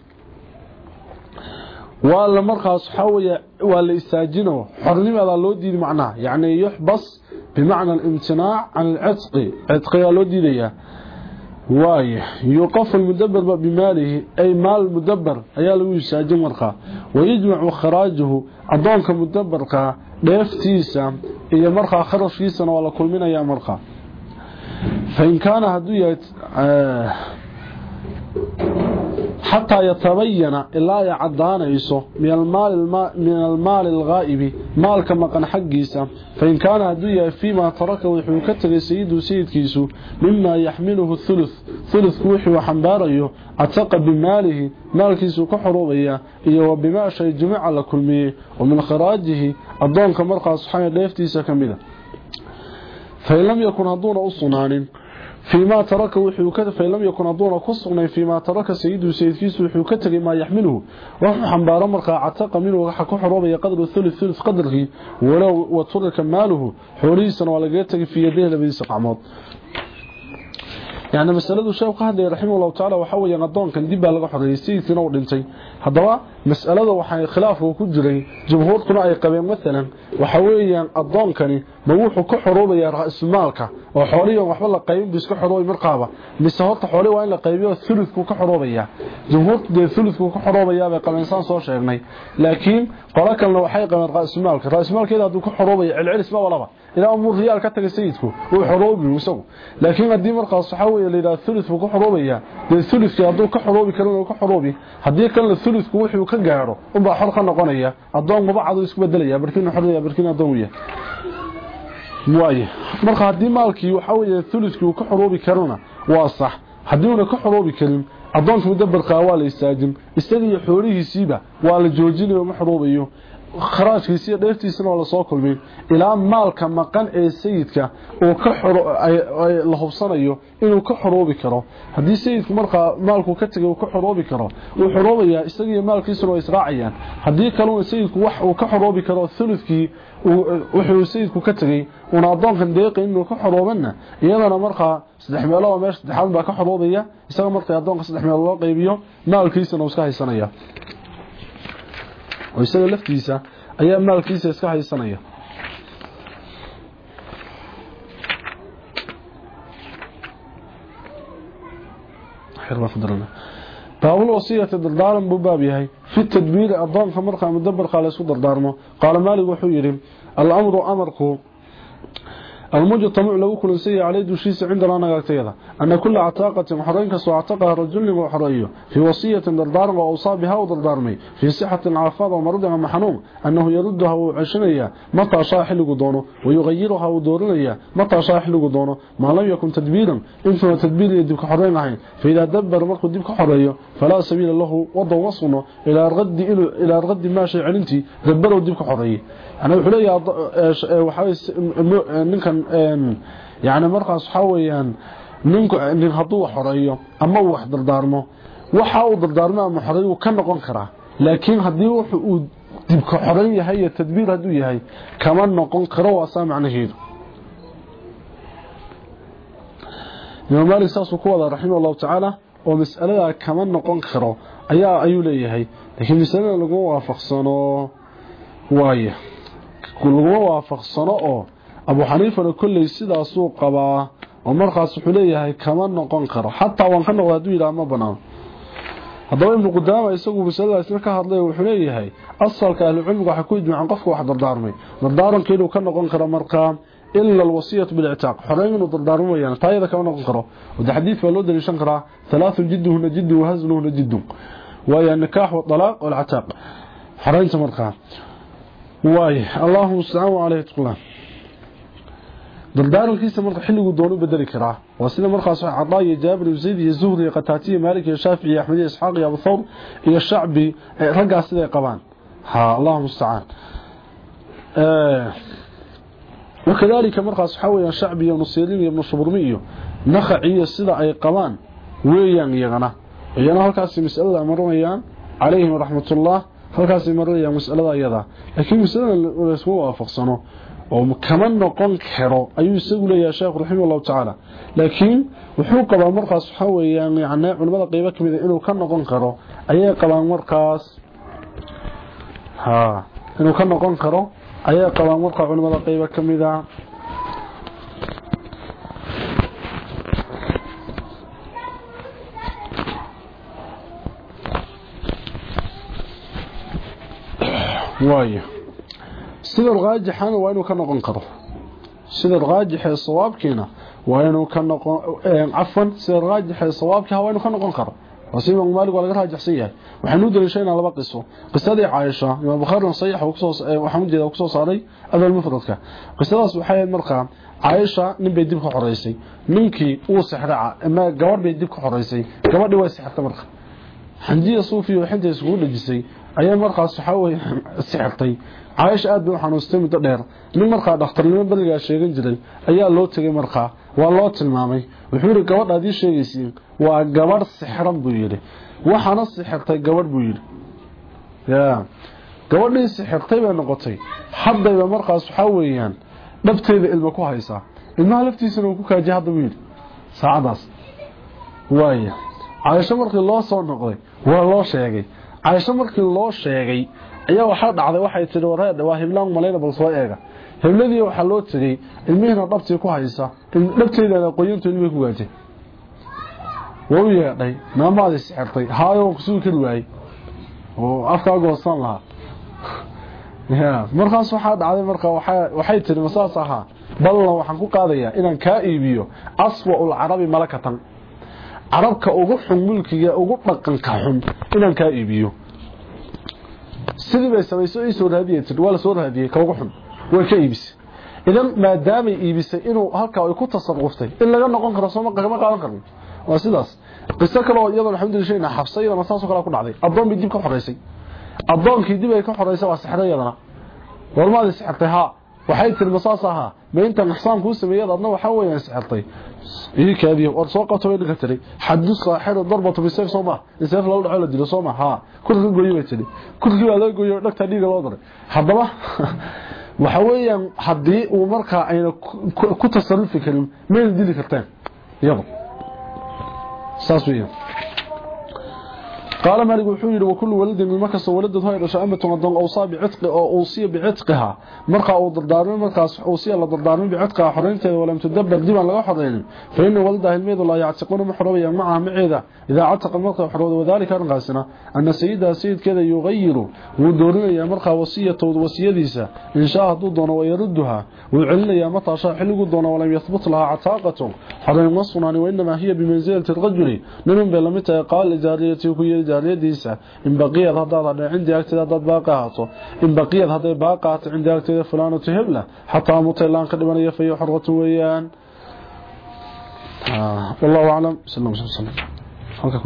ولا مرقص حوي ولا يستاجنه. حرني هذا لو دي معناه. يعني يحبس بمعنى الامتناع عن العتق. عتق لو دي واي. يوقف المدبر بماله أي مال المدبر أيها لو يساجم مرقى ويجمع خراجه. أضونك مدبرك. ديفتيسا إيا مرقى خرج فيسا ولا كل من أيها مرقى فإن كان هدوية آه حتى يتبين إلا يعدان إيسو من المال, الما من المال الغائب مال كما كان حقيسا فإن كان هدوية فيما تركه وحوكته سيد سيد كيسو مما يحمله الثلث. ثلث كوحي وحنباريه أتق بماله مال كيسو كحروبية. إيه وبما شيء جمع لكل مية. ومن خراجه الضون كمرقى صحيح ليفتيسا كمذا فإن لم يكن هدون أصنان فيما ترك وحي كتب فإن لم يكن أدون كسغنا فيما ترك سيده سيد كيس وحي كتب ما يحمله. وحي حنبار مرقى عتق منه وحكو حروبة قدر الثلث ثلث قدره ولو وترك ماله حوليسا ولقيتك في يديه لبيس قعمات يعني مسألة الشيخ هذا رحمه الله تعالى وحوي قدون كان ديبا لغا خريي سيدنا و دنتي haddaba mas'alada waxaa khilaafku ku jiray jumhuurtuna ay qabeen maalan waxa weeyaan addoonkani ma wuxuu ka xoroobayaa ra-ismaalka oo xoolihiian waxba la qaybin buu iska xoroobay markaaba mise horta xoolihi waa in la qaybiyo uludkuu ka xoroobayaa jumhuurta dee uludkuu ka xoroobayaabay qabeen saan soo sheegnay laakiin qolo kalena waxay qabeen ra-ismaalka ra-ismaalkeeda hadduu ka xoroobaya celcelis ma walaba ilaa umuu riyaal ka tagay sayidku wuu xoroobi isagu laakiin haddii markaas waxaa wey la yidhaha ulud buu ka xoroobayaa dee uludkii hadduu ka xoroobi karana ka xoroobi haddii kalena thuluthku wuxuu ka gaaro uba xor ka noqonaya. Adoon mabacadu isku bedelaya barkiina xorriya barkiina adoon wiya waaye marka haddii maalkii waxa weeye thuluthki uu ka xoroobi karona waa sax. Hadii uu ka xoroobi karin adoonka mudabbarka waa la istaajin. Isagii xoolihiisiiba waa la joojinayo ma xoroobayo kharaajkiisa iyo dheeftiisana la soo kulmay. Ilaa maalka maqan ee sayidka uu ka la hubsanayo inuu ka xoroobi karo. Haddii sayidku markaa maalku ka tagay uu ka xoroobi karo uu xoroobayaa isagiiyo maalkiisuna waa israacayaan. Haddii kalena sayidku wax uu ka xoroobi karo thuludkii wuxuu sayidku ka tagay una adoonkan deeqay inuu ka xoroobana iyadana markaa saddex meelood meesha saddexaad baa ka xoroobaya isaga markay adoonka saddex meelood loo qaybiyo maalkiisana uu iska haysanaya oo isaga laftiisa ayaa maalkiisa iska haysanaya. باب الوصية دردارم بباب يهي في التدبير الضام خمرقة مدبر قال اسو دردارمو قال مالي وحو يريم الأمر أمركو المجتمع لو كل سيء عليه دوشيس عندنا نغاكتيدا أن كل عتاقة محرين كسو عتاقها رجل وحريه في وصية دردار وأوصى بها ودردارمي في صحة عافاظ ومردها محنوم أنه يردها وعشنية متى شاحل قدونه ويغيرها ودورنية متى شاحل قدونه ما لم يكن تدبيرا إنفنا تدبير يدبك حرين عين فإذا دبر مرق دبك حريه فلا سبيل له وضع وصنه إلى الرد إلى الرد ما شيء علمتي دبره دبك حريه ana wuxuu leeyahay eh, eh, waxa eh, ninkan yani markaas waxa weeyaan ninku nin hadduu wax horeeyo ama uu wax dardaarmo waxa uu dardaarmo ama xoreeyo ka noqon karaa laakiin haddii wuxu uu dibka xoran yahay iyo tadbiir hadduu yahay kama noqon karo waa saa macnaheedu. Imaam maalik saasuu ku wada raximah allahu tacaala oo mas'aladaa kama noqon karo ayaa ayuu leeyahay laakiin masalada laguma waafaqsano waaya laguma waafaqsano oo abu xaniifana kolley sidaasuu qabaa oo markaas wuxuu leeyahay kama noqon karo xataa waan ka noqda hadduu yidhaha ma banaano haddaba ibnu qudaama isagu masaladaasna ka hadlay wuxuu leeyahay asalka ahlucilmiga waxay ku ijmaceen qofka wax dardaarmay dardaaranka inuu ka noqon karo markaa ila alwasiyatu bilictaaq xoreyn inuu dardaarmo wayaan taayada kama noqon karo wada xadiid baa loo daliishan karaa halaathun jidduhuna jiddu wahasnuhuna jiddu waaya nikaax wadalaaq walcataaq xoreynta markaa waay allahu mustacaan caleyhi tqlaan dardaarankiisa marka xilligu doonu bedeli karaa waa sida markaas cadaa iyo jaabir iyo zayd iyo zuhri iyo qataati iyo maalik iyo shaafici iyo axmed iyo isxaaq iyo abu thawr iyo shacbi raggaas siday qabaan. Ha allahu mustacaan wakadalika markaas waxaa weyaan shacbi iyo nusirin iyo ibnu shuburmi iyo nakaciyo sida ay qabaan weeyaan iyagana. Iyana halkaasi masalada marinayaan calayhim raxmatullah halkaasay marinayaan masalada iyada laakiin masalada laysma waafaqsano oo kama noqon karo ayuu isagu leeyahay sheekhu raximah allahu tacaala laakiin wuxuu qabaa markaas waxaa weeyaan yani culimada qeybo kamid a inuu ka noqon karo ayay qabaan markaas inuu ka noqon karo ayay qabaan markaa culimada qeybo kamid a waayo sida raajixana waa inuu ka noqon karo sida raajixee sawaabkiina waa inuu ka noqon cafwan sida raajixee sawaabkiina waa inuu ka noqon karo wasi imam maalik waa laga raajixsan yahay waxaan u daliishaynaa laba qiso qisadii caaisha imaam bukhaari saxiix waxaan ujeeda kusoo saaray adal mufradka qisadaas waxay markaa caaisha nin bay dib ka xoreysay ninkii uu sixray ama gabadh bay dib ka xoreysay gabadhii way sixirtay marka xanjiya suufiya xinta isugu dhajisay ayaa markaas waxaa weye sixirtay caaisha aad bay u xanuustay muddo dheer. Nin markaa dhakhtarnimo berigaa sheegan jiray ayaa loo tegay markaa. Waa loo tilmaamay. Wuxuu yidhi gabadh aad ii sheegaysiin. Waa gabadh sixran buu yidhi. Waxaana sixirtay gabadh buu yidhi. Ya gabadhii sixirtay bay noqotay. Haddayba markaas waxaa weeyaan dhabteeda ilma ku haysaa ilmaha laftiisana uu ku kaajay hadda buu yidhi. Saacadaas. Waaya caaisho markii loo soo noqday waa loo sheegay caaisho markii loo sheegay ayaa waxaa dhacday waxay tihi wareedhe waa hiblaan malayna bal soo eega. Hibladii waxaa loo tegey ilmihiina dhabtii ku haysa dhabteedana qoyantu ilmihii ku gaajay. Waa u yeedhay maamaadii sixirtay haayo kusugi kari waayey. Oo afkaa goosan lahaa. Markaas waxaa dhacday marka waxay tihi masaas ahaa. Ballan waxaan ku qaadayaa inaan kaa iibiyo aswa ulcarabi malakatan carabka ugu xun mulkiga ugu dhaqanka xun inaan kaa iibiyo sidii bay samayso ii soo raadiyay tir waa soo raadiyay ka ugu xun way ka iibisay idan maadaamay iibisay inuu halkaa ay ku tasaruftay in laga noqon karo soo kama qaadan karno waa sidaas qiso kale oo iyadoo alxamdulillah xafsay iyadoo saas oo kale ku dhacday adoon bay dib ka xoreysay adoonkii dib ay ka xoreysay waa sixray iyadana warmaadii sixirtay waxay tiri ahaa ma inta ixsaan kuu sameeyay adna waxa weeyaan sixirtay ii kaadiyo war soo qabto way dhigtay xaddu saaxir darbatu bi sayf soma sayf la dhaco la dilo soma ha kulka gooyay bay tiri. Kulkii waa la gooyay dhagta dhiiga loo daray. Hadaba <laughs> waxa weeyaan haddii uu markaa ayna ku tasarufi karin meel dili kartaan yaba saas weeyaan قال مالك وحو يرى وكل ولد من مكة ولدت هاي رشاء أمة عندهم أوصى بعتق أو أوصي بعتقها. مرقى أو ضدارين مرقى أوصي الله ضدارين بعتقها. حرين تيد ولم تدبر ديما لغا حضين فإن ولده الميد الله يعتقون محروبيا معها معيدة إذا عتق المرقى وحروبه وذلك أنغاسنا أن سيدة سيد كذا يغير ودورنا يا مرقى وصية وصية ديسة. إن شاء ضدنا ويردها. وعلنا يا مطا شاح لقدنا ولم يثبط لها عتاقته حرين مصنعني وإنما هي بمنزلة الرجل. ننبي لمتى قال إزاريتي جاليديسا إن بقيه هذا عندي اكتدا دد باقاهته إن بقيه هذا باقاهته عندي اكتدا فلان تهبل حتى متلان قدبان يفيو حرقت ويان. آه والله أعلم. سلام سلام هكا